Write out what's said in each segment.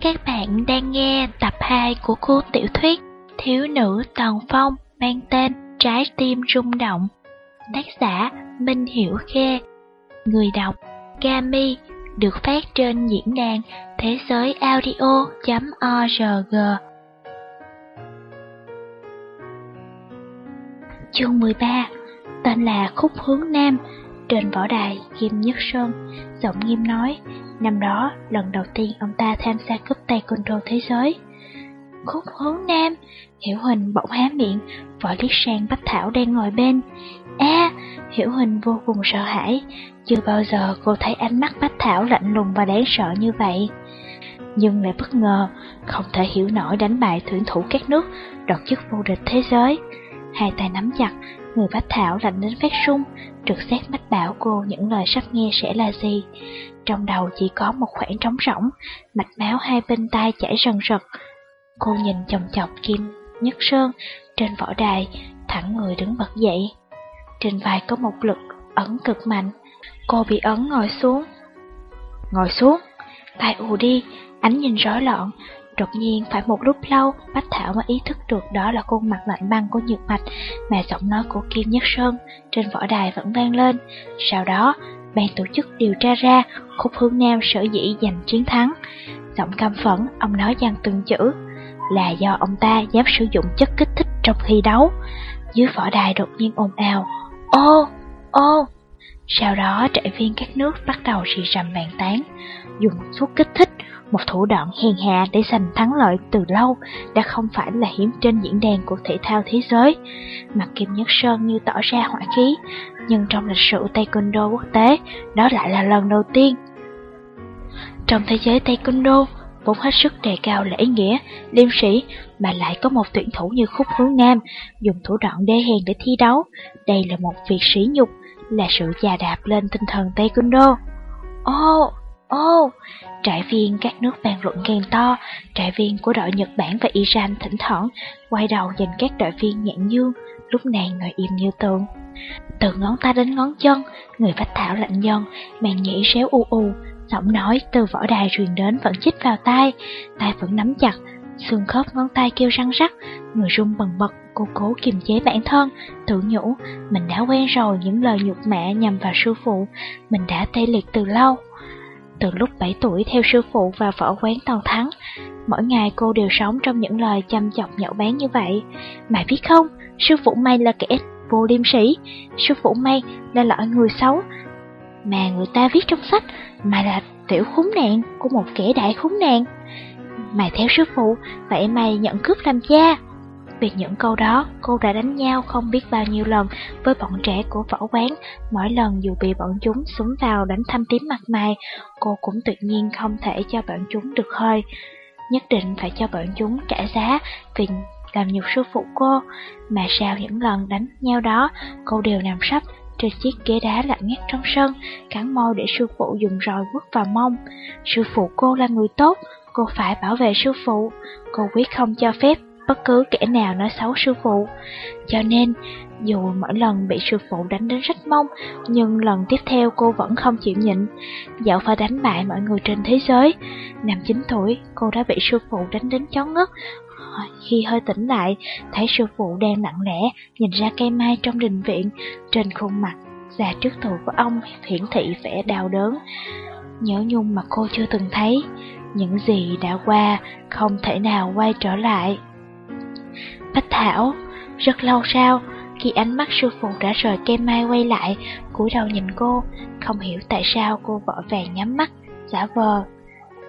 Các bạn đang nghe tập 2 của cuốn tiểu thuyết Thiếu nữ Tần Phong mang tên Trái tim rung động. Tác giả Minh Hiểu Khe, Người đọc Kami được phát trên diễn đàn thế giới audio.org. Chương 13 Tên là Khúc Hướng Nam trên võ đài Kim Nhất Sơn, Giọng nghiêm nói, Năm đó, lần đầu tiên ông ta tham gia cúp taekwondo thế giới. Khúc Hướng Nam, Hiểu Hình bỗng há miệng Vội liếc sang Bách Thảo đang ngồi bên. A, Hiểu Hình vô cùng sợ hãi, Chưa bao giờ cô thấy ánh mắt Bách Thảo lạnh lùng và đáng sợ như vậy. Nhưng lại bất ngờ, Không thể hiểu nổi đánh bại tuyển thủ các nước, Đoạt chức vô địch thế giới. Hai tay nắm chặt Người Bách Thảo lạnh đến phát sung Trực xét mách bảo cô những lời sắp nghe sẽ là gì. Trong đầu chỉ có một khoảng trống rỗng, Mạch máu hai bên tai chảy rần rật. Cô nhìn chồng chọc Kim Nhất Sơn Trên võ đài, Thẳng người đứng bật dậy. Trên vai có một lực ấn cực mạnh. Cô bị ấn ngồi xuống. Ngồi xuống tay ù đi, Ánh nhìn rối loạn Đột nhiên phải một lúc lâu Bách Thảo mới ý thức được đó là khuôn mặt lạnh băng của Nhược Mạch Mà giọng nói của Kim Nhất Sơn trên võ đài vẫn vang lên. Sau đó ban tổ chức điều tra ra Khúc Hướng Nam sở dĩ giành chiến thắng. Giọng căm phẫn ông nói rằng từng chữ Là do ông ta dám sử dụng chất kích thích trong thi đấu. Dưới võ đài đột nhiên ồn ào Ô, ô! Sau đó trại viên các nước bắt đầu xì rầm bàn tán Dùng thuốc kích thích một thủ đoạn hèn hạ để giành thắng lợi từ lâu đã không phải là hiếm trên diễn đàn của thể thao thế giới. Mặt Kim Nhất Sơn như tỏ ra hỏa khí, nhưng trong lịch sử Taekwondo quốc tế, đó lại là lần đầu tiên. Trong thế giới Taekwondo, vốn hết sức đề cao lễ nghĩa, liêm sĩ, mà lại có một tuyển thủ như Khúc Hướng Nam dùng thủ đoạn đê hèn để thi đấu. Đây là một việc sỉ nhục, là sự chà đạp lên tinh thần Taekwondo. Ô, oh, ô, oh, Trại viên các nước bàn luận càng to, trại viên của đội Nhật Bản và Iran thỉnh thoảng quay đầu nhìn các đội viên nhạn dương, lúc này ngồi im như tượng. Từ ngón tay đến ngón chân, người vách thảo lạnh nhân, màn nhĩ réo u u, giọng nói từ võ đài truyền đến vẫn chích vào tai, tay vẫn nắm chặt, xương khớp ngón tay kêu răng rắc, người run bần bật, cô cố kiềm chế bản thân, tự nhủ, mình đã quen rồi những lời nhục mạ nhằm vào sư phụ, mình đã tê liệt từ lâu. Từ lúc 7 tuổi theo sư phụ vào võ quán Toàn Thắng, mỗi ngày cô đều sống trong những lời chăm chọc nhậu bán như vậy. Mày biết không, sư phụ may là kẻ vô liêm sĩ, sư phụ may là loại người xấu, mà người ta viết trong sách mày là tiểu khốn nạn của một kẻ đại khốn nạn. Mày theo sư phụ, vậy mày nhận cướp làm cha. Vì những câu đó, cô đã đánh nhau không biết bao nhiêu lần với bọn trẻ của võ quán. Mỗi lần dù bị bọn chúng súng vào đánh thăm tím mặt mày, cô cũng tuyệt nhiên không thể cho bọn chúng được hơi. Nhất định phải cho bọn chúng trả giá vì làm nhục sư phụ cô. Mà sao những lần đánh nhau đó, cô đều nằm sấp trên chiếc ghế đá lạnh ngắt trong sân, cắn môi để sư phụ dùng roi quất vào mông. Sư phụ cô là người tốt, cô phải bảo vệ sư phụ. Cô quyết không cho phép bất cứ kẻ nào nói xấu sư phụ. Cho nên, dù mỗi lần bị sư phụ đánh đến rách mông, nhưng lần tiếp theo cô vẫn không chịu nhịn. Dạo phải đánh bại mọi người trên thế giới. Năm 9 tuổi, cô đã bị sư phụ đánh đến chó ngất. Khi hơi tỉnh lại, thấy sư phụ đang lặng lẽ nhìn ra cây mai trong đình viện, trên khuôn mặt già trước tù của ông hiển thị vẻ đau đớn. Nhớ nhung mà cô chưa từng thấy, những gì đã qua không thể nào quay trở lại. Bách Thảo, rất lâu sau, khi ánh mắt sư phụ đã rời cây mai quay lại, cúi đầu nhìn cô, không hiểu tại sao cô vội vàng nhắm mắt, giả vờ.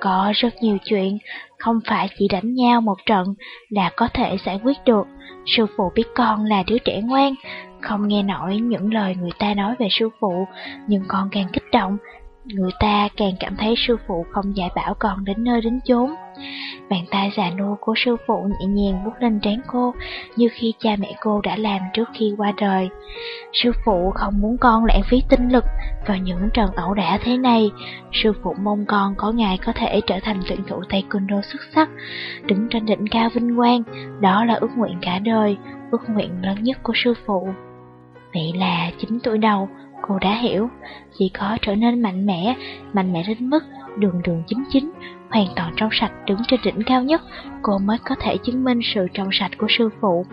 Có rất nhiều chuyện, không phải chỉ đánh nhau một trận là có thể giải quyết được. Sư phụ biết con là đứa trẻ ngoan, không nghe nổi những lời người ta nói về sư phụ, nhưng con càng kích động, người ta càng cảm thấy sư phụ không dạy bảo con đến nơi đến chốn. Bàn tay già nua của sư phụ nhẹ nhàng vuốt lên trán cô, như khi cha mẹ cô đã làm trước khi qua đời. Sư phụ không muốn con lãng phí tinh lực vào những trận ẩu đả thế này. Sư phụ mong con có ngày có thể trở thành tuyển thủ taekwondo xuất sắc, đứng trên đỉnh cao vinh quang. Đó là ước nguyện cả đời, ước nguyện lớn nhất của sư phụ. Vậy là 9 tuổi đầu, Cô đã hiểu, chỉ có trở nên mạnh mẽ, mạnh mẽ đến mức đường đường chính chính, hoàn toàn trong sạch đứng trên đỉnh cao nhất, cô mới có thể chứng minh sự trong sạch của sư phụ.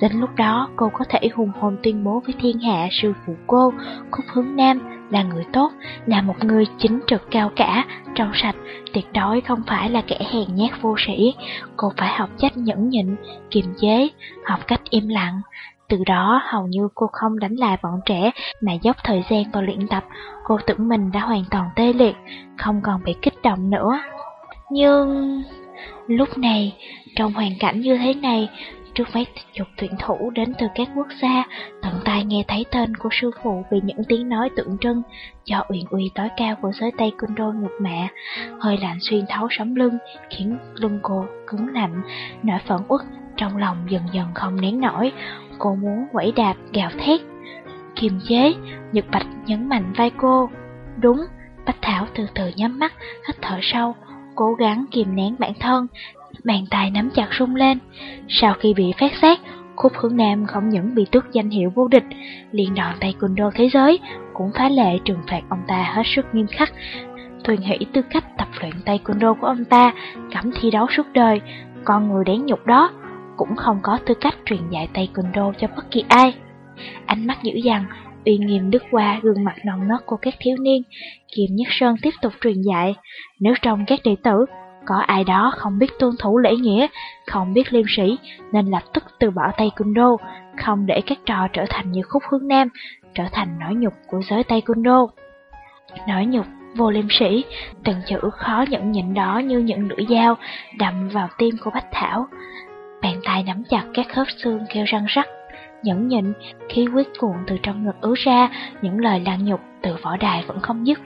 Đến lúc đó, cô có thể hùng hồn tuyên bố với thiên hạ sư phụ cô, Khúc Hướng Nam, là người tốt, là một người chính trực cao cả, trong sạch, tuyệt đối không phải là kẻ hèn nhát vô sĩ. Cô phải học cách nhẫn nhịn, kiềm chế, học cách im lặng, từ đó hầu như cô không đánh lại bọn trẻ mà dốc thời gian vào luyện tập, cô tưởng mình đã hoàn toàn tê liệt, không còn bị kích động nữa. Nhưng... Lúc này, trong hoàn cảnh như thế này, trước mấy chục tuyển thủ đến từ các quốc gia, tận tai nghe thấy tên của sư phụ vì những tiếng nói tượng trưng cho uyển uy tối cao của giới Tây đô ngục mạ, hơi lạnh xuyên thấu sống lưng, khiến lưng cô cứng lạnh, nỗi phẫn uất trong lòng dần dần không nén nổi, cô muốn quẩy đạp gào thét. Kiềm chế, Nhật Bạch nhấn mạnh vai cô. Đúng, Bách Thảo từ từ nhắm mắt, hít thở sâu, cố gắng kìm nén bản thân, bàn tay nắm chặt rung lên. Sau khi bị phát xét, Khúc Hướng Nam không những bị tước danh hiệu vô địch, liên đoàn taekwondo thế giới cũng phá lệ trừng phạt ông ta hết sức nghiêm khắc. Thuyền hỷ tư cách tập luyện taekwondo của ông ta, cấm thi đấu suốt đời, con người đáng nhục đó cũng không có tư cách truyền dạy taekwondo cho bất kỳ ai. Ánh mắt dữ dằn, uy nghiêm đứt qua gương mặt non nớt của các thiếu niên, kiềm Nhất Sơn tiếp tục truyền dạy. Nếu trong các đệ tử có ai đó không biết tuân thủ lễ nghĩa, không biết liêm sĩ, nên lập tức từ bỏ taekwondo, không để các trò trở thành như khúc hướng nam, trở thành nỗi nhục của giới taekwondo. Nỗi nhục vô liêm sĩ, từng chữ khó nhẫn nhịn đó như những lưỡi dao đâm vào tim của Bách Thảo. Bàn tay nắm chặt các khớp xương kêu răng rắc, nhẫn nhịn, khí huyết cuộn từ trong ngực ứa ra, những lời lan nhục từ võ đài vẫn không dứt.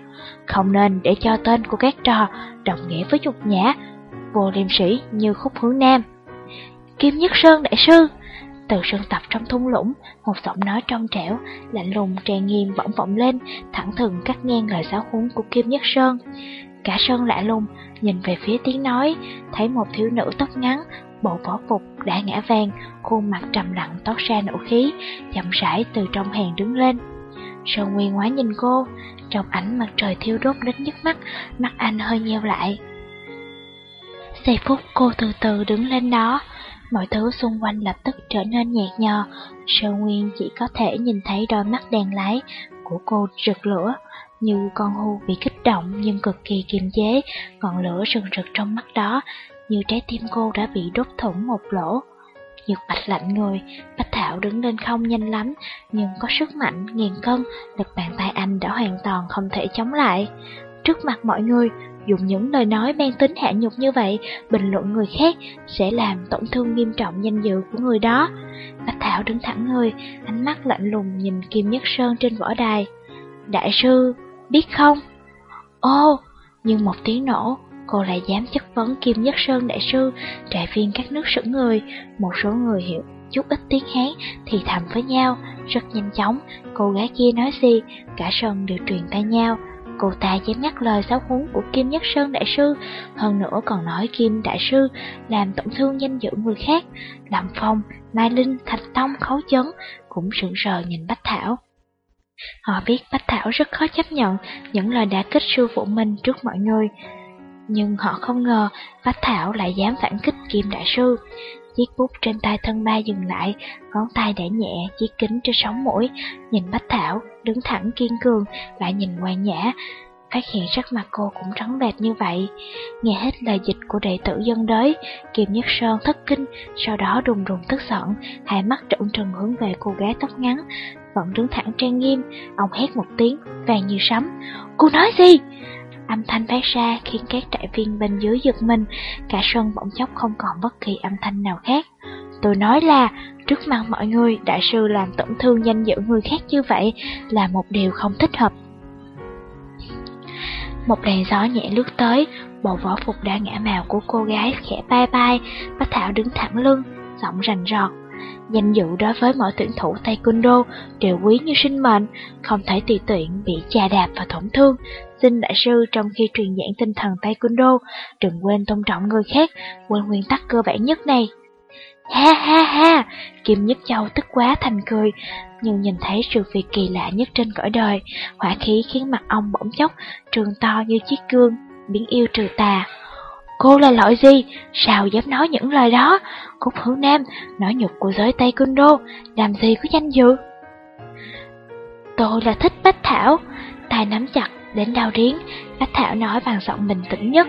Không nên để cho tên của các trò đồng nghĩa với nhục nhã, vô liêm sĩ như khúc hướng nam. Kim Nhất Sơn Đại Sư Từ sân tập trong thung lũng, một giọng nói trong trẻo, lạnh lùng tràn nghiêm vọng vọng lên, thẳng thừng cắt ngang lời giáo huấn của Kim Nhất Sơn. Cả Sơn lạ lùng, nhìn về phía tiếng nói, thấy một thiếu nữ tóc ngắn, bộ võ phục đã ngã vàng, khuôn mặt trầm lặng toát ra nổ khí, chậm rãi từ trong hàng đứng lên. Sơn Nguyên ngoái nhìn cô, trong ảnh mặt trời thiêu đốt đến nhức mắt, mắt anh hơi nheo lại. Giây phút cô từ từ đứng lên đó, mọi thứ xung quanh lập tức trở nên nhạt nhòa. Sơn Nguyên chỉ có thể nhìn thấy đôi mắt đèn lái của cô rực lửa, như con hưu bị kích động nhưng cực kỳ kiềm chế, ngọn lửa rừng rực trong mắt đó, như trái tim cô đã bị đốt thủng một lỗ. Nhược bạch lạnh người, Bách Thảo đứng lên không nhanh lắm, nhưng có sức mạnh nghiền cân, lực bàn tay anh đã hoàn toàn không thể chống lại. Trước mặt mọi người, dùng những lời nói mang tính hạ nhục như vậy, bình luận người khác sẽ làm tổn thương nghiêm trọng danh dự của người đó. Bách Thảo đứng thẳng người, ánh mắt lạnh lùng nhìn Kim Nhất Sơn trên võ đài. Đại sư, biết không? Ô, nhưng một tiếng nổ, cô lại dám chất vấn Kim Nhất Sơn đại sư, trại viên các nước sững người, một số người hiểu chút ít tiếng Hán thì thầm với nhau, rất nhanh chóng, cô gái kia nói gì, cả sân đều truyền tay nhau. Cô ta dám nhắc lời giáo huấn của Kim Nhất Sơn Đại Sư, hơn nữa còn nói Kim Đại Sư làm tổn thương danh dự người khác. Lâm Phong, Mai Linh, Thạch Tông, Khấu Chấn cũng sững sờ nhìn Bách Thảo. Họ biết Bách Thảo rất khó chấp nhận những lời đã kích sư phụ mình trước mọi người, nhưng họ không ngờ Bách Thảo lại dám phản kích Kim Đại Sư. Chiếc bút trên tay thân ba dừng lại, ngón tay để nhẹ chiếc kính trên sóng mũi, nhìn Bách Thảo, đứng thẳng kiên cường, lại nhìn ngoan nhã, phát hiện sắc mặt cô cũng trắng bệch như vậy. Nghe hết lời dịch của đệ tử dân đới, Kim Nhất Sơn thất kinh, sau đó đùng đùng tức giận, hai mắt trợn trừng hướng về cô gái tóc ngắn, vẫn đứng thẳng trang nghiêm, ông hét một tiếng, vàng như sấm. Cô nói gì? Âm thanh phát ra khiến các trại viên bên dưới giật mình, cả sân bỗng chốc không còn bất kỳ âm thanh nào khác. Tôi nói là, trước mặt mọi người, đại sư làm tổn thương danh dự người khác như vậy là một điều không thích hợp. Một làn gió nhẹ lướt tới, bộ võ phục đã ngã màu của cô gái khẽ bay bay, Bách Thảo đứng thẳng lưng, giọng rành rọt. Danh dự đối với mọi tuyển thủ taekwondo đều quý như sinh mệnh, không thể tùy tiện bị chà đạp và tổn thương. Xin đại sư trong khi truyền giảng tinh thần taekwondo, đừng quên tôn trọng người khác, quên nguyên tắc cơ bản nhất này. Ha ha ha, Kim Nhất Châu tức quá thành cười, nhưng nhìn thấy sự việc kỳ lạ nhất trên cõi đời, hỏa khí khiến mặt ông bỗng chốc, trường to như chiếc gương, biến yêu trừ tà. Cô là loại gì? Sao dám nói những lời đó? Cúc hữu Nam, nói nhục của giới Tây Kinh Đô, làm gì có danh dự? Tôi là thích Bách Thảo, tay nắm chặt đến đau riếng, Bách Thảo nói bằng giọng bình tĩnh nhất.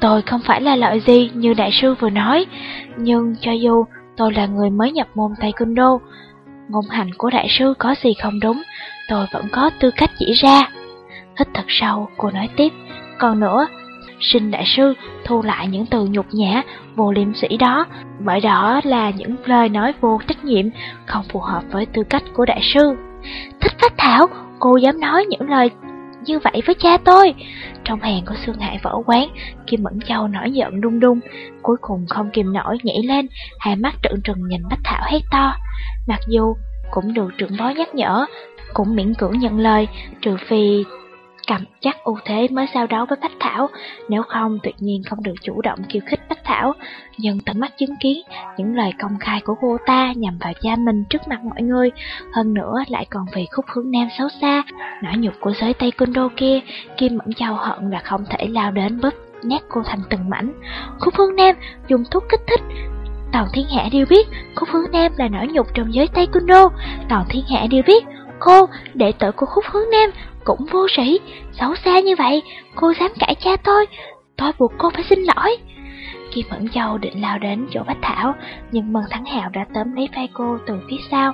Tôi không phải là loại gì như đại sư vừa nói, nhưng cho dù tôi là người mới nhập môn taekwondo, ngôn hành của đại sư có gì không đúng, tôi vẫn có tư cách chỉ ra. Hít thật sâu, cô nói tiếp, còn nữa, xin đại sư thu lại những từ nhục nhã, vô liêm sĩ đó, bởi đó là những lời nói vô trách nhiệm, không phù hợp với tư cách của đại sư. Thích phát thảo, cô dám nói những lời như vậy với cha tôi. Trong hàng của Sương Hải vỡ quán, Kim Mẫn Châu nổi giận đung đung, cuối cùng không kìm nổi nhảy lên, hai mắt trợn trừng nhìn Bách Thảo hét to. Mặc dù cũng được trưởng bó nhắc nhở, cũng miễn cưỡng nhận lời, trừ phi cầm chắc ưu thế mới giao đấu với Bách Thảo, nếu không tuyệt nhiên không được chủ động khiêu khích Bách Thảo. Nhưng tận mắt chứng kiến những lời công khai của cô ta nhằm vào cha mình trước mặt mọi người, hơn nữa lại còn vì khúc hướng nam xấu xa, nỗi nhục của giới Tây Côn kia, Kim Mẫn Châu hận là không thể lao đến bóp nét cô thành từng mảnh. Khúc hướng nam dùng thuốc kích thích, Toàn thiên hạ đều biết Khúc Hướng Nam là nỗi nhục trong giới Tây Côn Toàn thiên hạ đều biết Cô, đệ tử của Khúc Hướng Nam cũng vô sĩ, xấu xa như vậy, cô dám cãi cha tôi, tôi buộc cô phải xin lỗi. Kim Mẫn Châu định lao đến chỗ Bách Thảo, nhưng Mân Thắng Hào đã tóm lấy vai cô từ phía sau.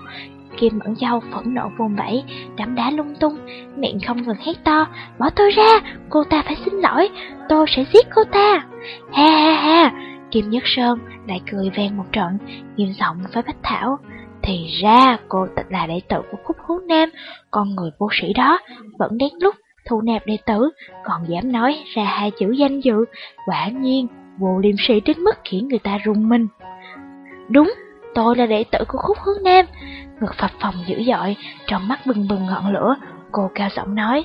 Kim Mẫn Châu phẫn nộ vùng vẫy, đấm đá lung tung, miệng không ngừng hét to, bỏ tôi ra, cô ta phải xin lỗi, tôi sẽ giết cô ta. Ha ha ha, Kim Nhất Sơn lại cười vang một trận, nghiêm giọng với Bách Thảo. Thì ra cô là đệ tử của Khúc Hướng Nam, con người vô sĩ đó vẫn đến lúc thu nạp đệ tử, còn dám nói ra hai chữ danh dự, quả nhiên vô liêm sĩ đến mức khiến người ta rung mình. Đúng, tôi là đệ tử của Khúc Hướng Nam, ngực phập phòng dữ dội, trong mắt bừng bừng ngọn lửa, cô cao giọng nói.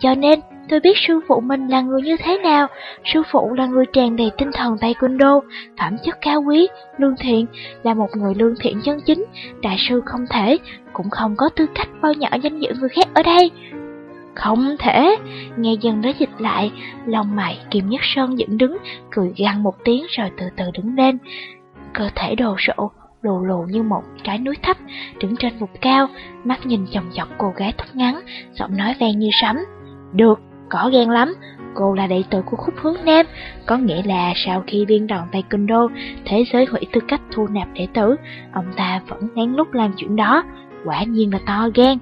Cho nên, tôi biết sư phụ mình là người như thế nào. Sư phụ là người tràn đầy tinh thần taekwondo, phẩm chất cao quý, lương thiện, là một người lương thiện chân chính. Đại sư không thể, cũng không có tư cách bao nhỏ danh dự người khác ở đây. Không thể, nghe dân đó dịch lại, lòng mày Kim Nhất Sơn dựng đứng, cười gằn một tiếng rồi từ từ đứng lên. Cơ thể đồ sộ, lù lù như một trái núi thấp, đứng trên vùng cao, mắt nhìn chồng chọc cô gái tóc ngắn, giọng nói vang như sấm. Được, có ghen lắm, cô là đệ tử của khúc hướng Nam, có nghĩa là sau khi liên đoàn Taekwondo, thế giới hủy tư cách thu nạp đệ tử, ông ta vẫn ngán lúc làm chuyện đó, quả nhiên là to gan.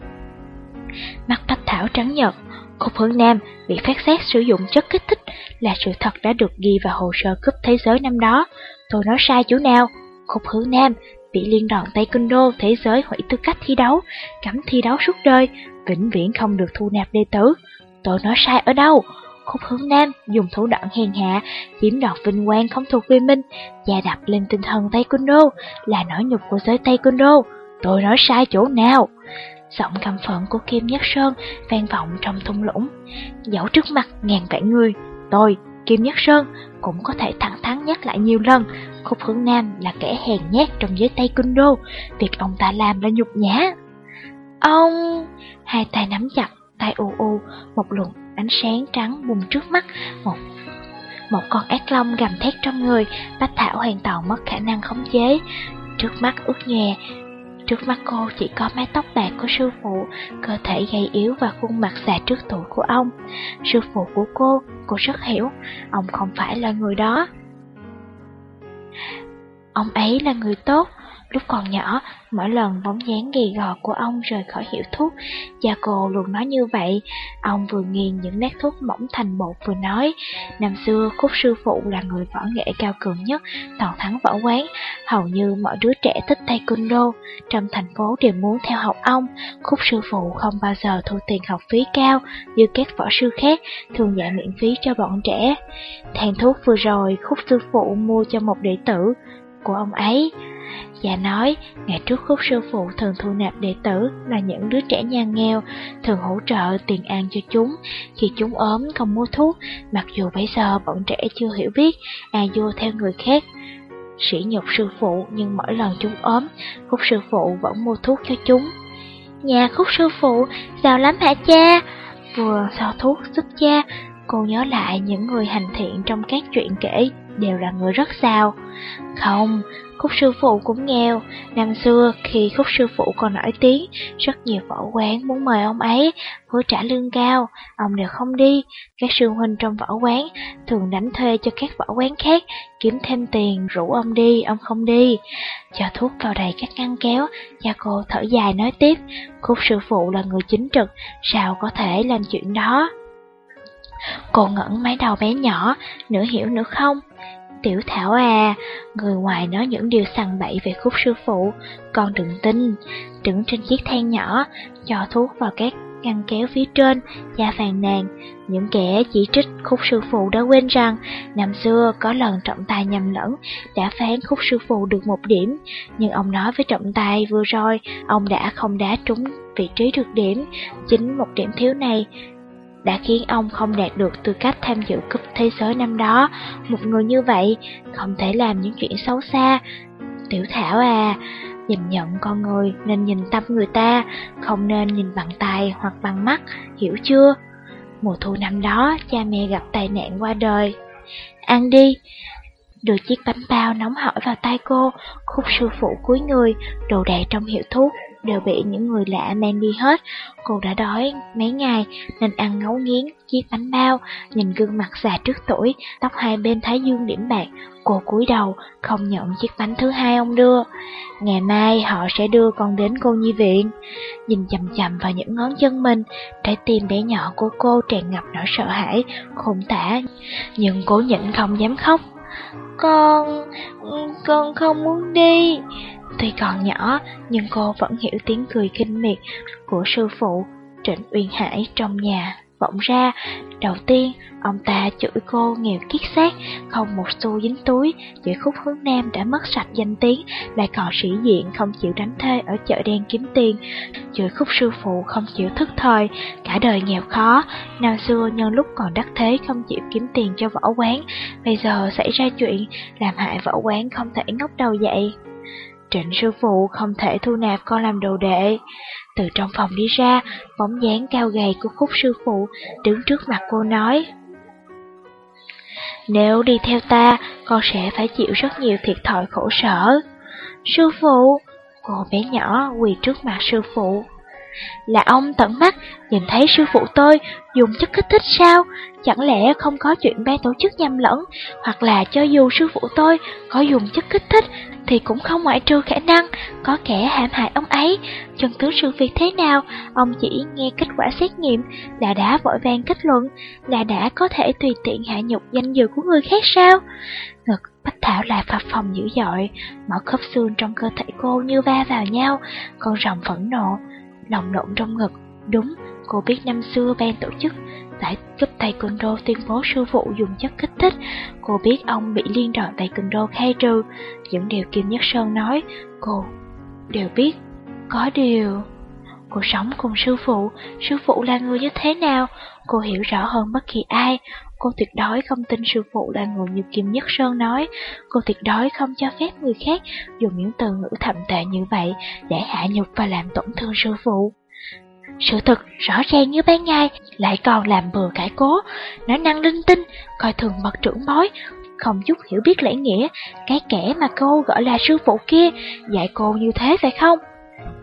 Mắt Bách Thảo trắng nhợt, khúc hướng Nam bị phát xét sử dụng chất kích thích là sự thật đã được ghi vào hồ sơ cúp thế giới năm đó. Tôi nói sai chỗ nào? Khúc hướng Nam bị liên đoàn Taekwondo thế giới hủy tư cách thi đấu, cấm thi đấu suốt đời, vĩnh viễn không được thu nạp đệ tử. Tôi nói sai ở đâu? Khúc hướng nam dùng thủ đoạn hèn hạ, chiếm đoạt vinh quang không thuộc về mình, và đập lên tinh thần taekwondo là nỗi nhục của giới taekwondo. Tôi nói sai chỗ nào? Giọng căm phận của Kim Nhất Sơn vang vọng trong thung lũng. Dẫu trước mặt ngàn vạn người, tôi, Kim Nhất Sơn, cũng có thể thẳng thắn nhắc lại nhiều lần. Khúc hướng nam là kẻ hèn nhát trong giới taekwondo, việc ông ta làm là nhục nhã. Ông... Hai tay nắm chặt, tay u u, một luồng ánh sáng trắng bùng trước mắt, một một con ác long gầm thét trong người, Bách Thảo hoàn toàn mất khả năng khống chế. Trước mắt ướt nhòe, trước mắt cô chỉ có mái tóc bạc của sư phụ, cơ thể gầy yếu và khuôn mặt già trước tuổi của ông. Sư phụ của cô, cô rất hiểu, ông không phải là người đó. Ông ấy là người tốt, Lúc còn nhỏ, mỗi lần bóng dáng gầy gò của ông rời khỏi hiệu thuốc, cha cô luôn nói như vậy. Ông vừa nghiền những nét thuốc mỏng thành bột vừa nói. Năm xưa, Khúc sư phụ là người võ nghệ cao cường nhất, toàn thắng võ quán. Hầu như mọi đứa trẻ thích taekwondo, trong thành phố đều muốn theo học ông. Khúc sư phụ không bao giờ thu tiền học phí cao như các võ sư khác, thường dạy miễn phí cho bọn trẻ. Thang thuốc vừa rồi, Khúc sư phụ mua cho một đệ tử của ông ấy. Và nói, ngày trước khúc sư phụ thường thu nạp đệ tử là những đứa trẻ nhà nghèo, thường hỗ trợ tiền ăn cho chúng khi chúng ốm không mua thuốc, mặc dù bây giờ bọn trẻ chưa hiểu biết, à vô theo người khác. sỉ nhục sư phụ nhưng mỗi lần chúng ốm, khúc sư phụ vẫn mua thuốc cho chúng. Nhà khúc sư phụ, giàu lắm hả cha? Vừa sao thuốc giúp cha, cô nhớ lại những người hành thiện trong các chuyện kể đều là người rất giàu. Không, Khúc sư phụ cũng nghèo, năm xưa khi khúc sư phụ còn nổi tiếng, rất nhiều võ quán muốn mời ông ấy, hứa trả lương cao, ông đều không đi. Các sư huynh trong võ quán thường đánh thuê cho các võ quán khác, kiếm thêm tiền, rủ ông đi, ông không đi. Cho thuốc vào đầy các ngăn kéo, cha cô thở dài nói tiếp, khúc sư phụ là người chính trực, sao có thể làm chuyện đó. Cô ngẩn mái đầu bé nhỏ, nửa hiểu nửa không. Tiểu Thảo à, người ngoài nói những điều sằng bậy về khúc sư phụ, con đừng tin. Đứng trên chiếc thang nhỏ, cho thuốc vào các ngăn kéo phía trên, da phàn nàn. Những kẻ chỉ trích khúc sư phụ đã quên rằng, năm xưa có lần trọng tài nhầm lẫn, đã phán khúc sư phụ được một điểm. Nhưng ông nói với trọng tài vừa rồi, ông đã không đá trúng vị trí được điểm. Chính một điểm thiếu này đã khiến ông không đạt được tư cách tham dự cúp thế giới năm đó. Một người như vậy không thể làm những chuyện xấu xa. Tiểu Thảo à, nhìn nhận con người nên nhìn tâm người ta, không nên nhìn bằng tay hoặc bằng mắt, hiểu chưa? Mùa thu năm đó, cha mẹ gặp tai nạn qua đời. Ăn đi! Đưa chiếc bánh bao nóng hổi vào tay cô, khúc sư phụ cúi người, đồ đạc trong hiệu thuốc đều bị những người lạ mang đi hết. Cô đã đói mấy ngày nên ăn ngấu nghiến chiếc bánh bao, nhìn gương mặt già trước tuổi, tóc hai bên thái dương điểm bạc. Cô cúi đầu, không nhận chiếc bánh thứ hai ông đưa. Ngày mai họ sẽ đưa con đến cô nhi viện. Nhìn chầm chầm vào những ngón chân mình, trái tim bé nhỏ của cô tràn ngập nỗi sợ hãi, khủng tả. Nhưng cố nhịn không dám khóc. Con, con không muốn đi. Tuy còn nhỏ, nhưng cô vẫn hiểu tiếng cười kinh miệt của sư phụ Trịnh Uyên Hải trong nhà vọng ra. Đầu tiên, ông ta chửi cô nghèo kiết xác, không một xu dính túi, chửi khúc hướng nam đã mất sạch danh tiếng, lại còn sĩ diện không chịu đánh thuê ở chợ đen kiếm tiền, chửi khúc sư phụ không chịu thức thời, cả đời nghèo khó, năm xưa nhân lúc còn đắc thế không chịu kiếm tiền cho võ quán, bây giờ xảy ra chuyện làm hại võ quán không thể ngóc đầu dậy. Trịnh sư phụ không thể thu nạp con làm đồ đệ. Từ trong phòng đi ra, bóng dáng cao gầy của khúc sư phụ đứng trước mặt cô nói. Nếu đi theo ta, con sẽ phải chịu rất nhiều thiệt thòi khổ sở. Sư phụ, cô bé nhỏ quỳ trước mặt sư phụ. Là ông tận mắt nhìn thấy sư phụ tôi dùng chất kích thích sao? Chẳng lẽ không có chuyện ban tổ chức nhầm lẫn? Hoặc là cho dù sư phụ tôi có dùng chất kích thích thì cũng không ngoại trừ khả năng có kẻ hãm hại ông ấy. Chân tướng sự việc thế nào, ông chỉ nghe kết quả xét nghiệm là đã vội vàng kết luận là đã có thể tùy tiện hạ nhục danh dự của người khác sao? Ngực Bách Thảo lại phập phòng dữ dội, mọi khớp xương trong cơ thể cô như va vào nhau, con rồng phẫn nộ, lòng lộn trong ngực. Đúng, cô biết năm xưa ban tổ chức giải cúp taekwondo tuyên bố sư phụ dùng chất kích thích. Cô biết ông bị liên đoàn taekwondo khai trừ. Những điều Kim Nhất Sơn nói, cô đều biết. Có điều... Cô sống cùng sư phụ, sư phụ là người như thế nào, cô hiểu rõ hơn bất kỳ ai. Cô tuyệt đối không tin sư phụ là người như Kim Nhất Sơn nói. Cô tuyệt đối không cho phép người khác dùng những từ ngữ thậm tệ như vậy để hạ nhục và làm tổn thương sư phụ. Sự thật rõ ràng như ban ngày lại còn làm bừa cải cố, nói năng linh tinh, coi thường bậc trưởng bối, không chút hiểu biết lễ nghĩa, cái kẻ mà cô gọi là sư phụ kia, dạy cô như thế phải không?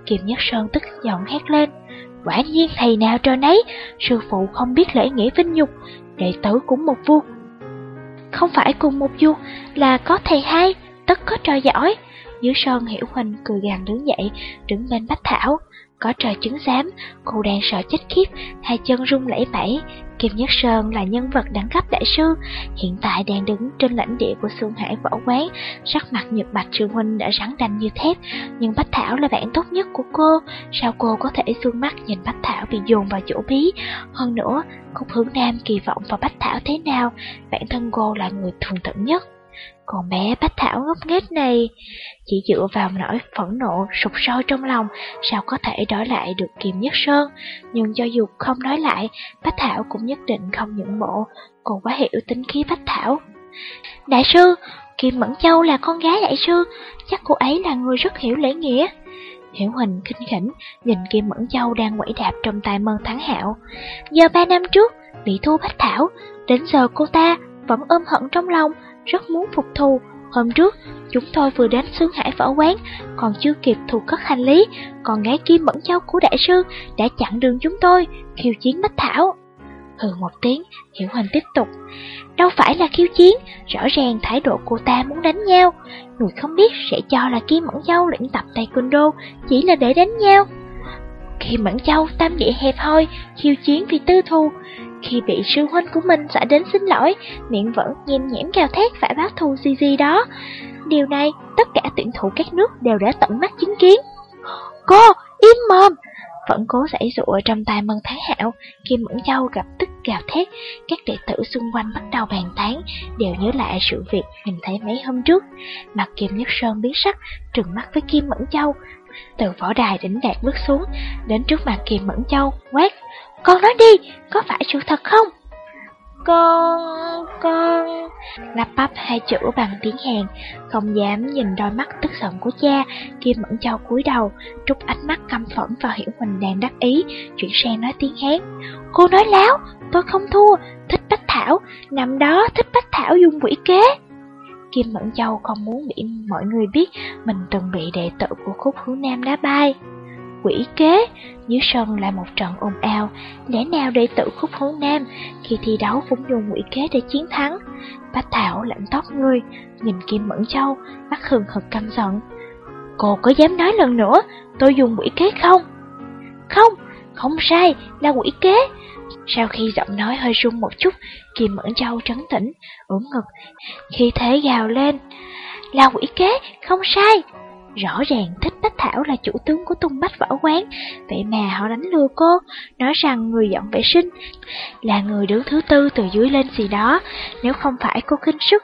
Kim Nhất Sơn tức giận hét lên, quả nhiên thầy nào trò nấy, sư phụ không biết lễ nghĩa vinh nhục, đệ tử cũng một vuông Không phải cùng một vuông là có thầy hai, tất có trò giỏi. Dưới Sơn Hiểu Huỳnh cười gằn đứng dậy, đứng bên Bách Thảo. Có trời chứng giám, cô đang sợ chết khiếp, hai chân rung lẩy bẩy. Kim Nhất Sơn là nhân vật đẳng cấp đại sư, hiện tại đang đứng trên lãnh địa của Sương Hải Võ Quán, sắc mặt nhật bạch sư huynh đã rắn đành như thép, nhưng Bách Thảo là bạn tốt nhất của cô, sao cô có thể xương mắt nhìn Bách Thảo bị dồn vào chỗ bí? Hơn nữa, Cục Hướng Nam kỳ vọng vào Bách Thảo thế nào, bản thân cô là người thường thận nhất. Còn bé Bách Thảo ngốc nghếch này, chỉ dựa vào nỗi phẫn nộ sụp sôi trong lòng, sao có thể đổi lại được kiềm Nhất Sơn. Nhưng cho dù không nói lại, Bách Thảo cũng nhất định không nhượng bộ, cô quá hiểu tính khí Bách Thảo. Đại sư, Kim Mẫn Châu là con gái đại sư, chắc cô ấy là người rất hiểu lễ nghĩa. Hiểu Huỳnh kinh khỉnh, nhìn Kim Mẫn Châu đang quẩy đạp trong tay Mân Thắng Hạo. Giờ ba năm trước, bị thu bách thảo, đến giờ cô ta vẫn ôm hận trong lòng, rất muốn phục thù. Hôm trước, chúng tôi vừa đến Xương Hải võ quán, còn chưa kịp thu cất hành lý, còn gái Kim Mẫn Châu của đại sư đã chặn đường chúng tôi, khiêu chiến bách thảo. Hừ một tiếng, Hiểu Hoành tiếp tục. Đâu phải là khiêu chiến, rõ ràng thái độ cô ta muốn đánh nhau. Người không biết sẽ cho là Kim Mẫn Châu luyện tập taekwondo chỉ là để đánh nhau. Kim Mẫn Châu tam địa hẹp hôi, khiêu chiến vì tư thù. Khi bị sư huynh của mình xả đến xin lỗi, miệng vẫn nhem nhẽm gào thét phải báo thù gì gì đó. Điều này, tất cả tuyển thủ các nước đều đã tận mắt chứng kiến. Cô, im mồm! vẫn cố giải dụa trong tay Mân Thái Hạo, Kim Mẫn Châu gặp tức gào thét, các đệ tử xung quanh bắt đầu bàn tán, đều nhớ lại sự việc nhìn thấy mấy hôm trước. Mặt Kim Nhất Sơn biến sắc, trừng mắt với Kim Mẫn Châu, từ võ đài đỉnh đạt bước xuống, đến trước mặt Kim Mẫn Châu, quát, con nói đi, có phải sự thật không? Con, con... Lắp bắp hai chữ bằng tiếng Hàn, không dám nhìn đôi mắt tức giận của cha, Kim Mẫn Châu cúi đầu, trút ánh mắt căm phẫn vào Hiểu Huỳnh đang đắc ý, chuyển sang nói tiếng Hán. Cô nói láo, tôi không thua, thích Bách Thảo, nằm đó thích Bách Thảo dùng quỷ kế. Kim Mẫn Châu không muốn bị mọi người biết mình từng bị đệ tử của khúc hướng nam đá bay quỷ kế. Dưới sân là một trận ồn ào, lẽ nào đệ tử khúc hướng nam khi thi đấu cũng dùng quỷ kế để chiến thắng. Bách Thảo lạnh tóc người, nhìn Kim Mẫn Châu, mắt hừng hực căm giận. Cô có dám nói lần nữa, tôi dùng quỷ kế không? Không, không sai, là quỷ kế. Sau khi giọng nói hơi run một chút, Kim Mẫn Châu trấn tĩnh, ưỡn ngực, khi thế gào lên. Là quỷ kế, không sai, Rõ ràng thích Bách Thảo là chủ tướng của tung bách võ quán, vậy mà họ đánh lừa cô, nói rằng người dọn vệ sinh là người đứng thứ tư từ dưới lên gì đó, nếu không phải cô kinh sức,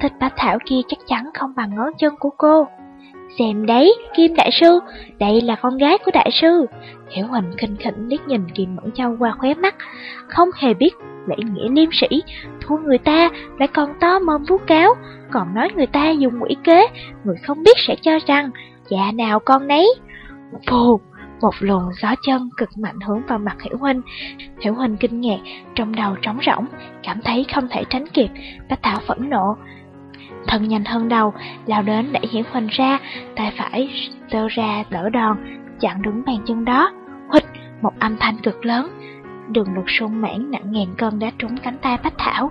thích Bách Thảo kia chắc chắn không bằng ngón chân của cô. Xem đấy, Kim Đại Sư, đây là con gái của Đại Sư. Hiểu Huỳnh khinh khỉnh liếc nhìn Kim Mẫn Châu qua khóe mắt, không hề biết lễ nghĩa liêm sĩ, thua người ta lại còn to mồm vu cáo, còn nói người ta dùng quỷ kế, người không biết sẽ cho rằng dạ nào con nấy. Phù, một luồng gió chân cực mạnh hướng vào mặt Hiểu Huynh. Hiểu Huynh kinh ngạc, trong đầu trống rỗng, cảm thấy không thể tránh kịp, Bách Thảo phẫn nộ. Thân nhanh hơn đầu, lao đến đẩy hiển Huynh ra, tay phải tơ ra đỡ đòn, chặn đứng bàn chân đó. Hụt, một âm thanh cực lớn, Đường lục sung mãn nặng ngàn cân đã trúng cánh tay Bách Thảo.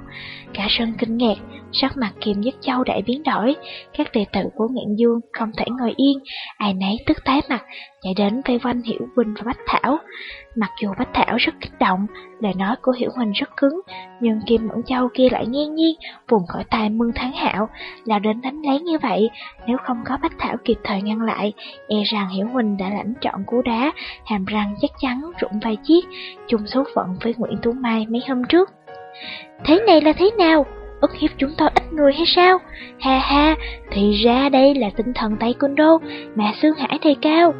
Cả sân kinh ngạc, sắc mặt Kim Nhất Châu đại biến đổi. Các đệ tử của Ngạn Dương không thể ngồi yên, ai nấy tức tái mặt, chạy đến vây quanh Hiểu huỳnh và Bách Thảo. Mặc dù Bách Thảo rất kích động, lời nói của Hiểu Huỳnh rất cứng, nhưng Kim Mẫn Châu kia lại ngang nhiên, vùng khỏi tay Mương Thắng Hạo, là đến đánh lén như vậy, nếu không có Bách Thảo kịp thời ngăn lại, e rằng Hiểu Huỳnh đã lãnh trọn cú đá, hàm răng chắc chắn rụng vài chiếc, chung số phận với Nguyễn Tú Mai mấy hôm trước. Thế này là thế nào? Ức hiếp chúng tôi ít người hay sao? Ha ha, thì ra đây là tinh thần taekwondo mà Sương Hải thầy cao.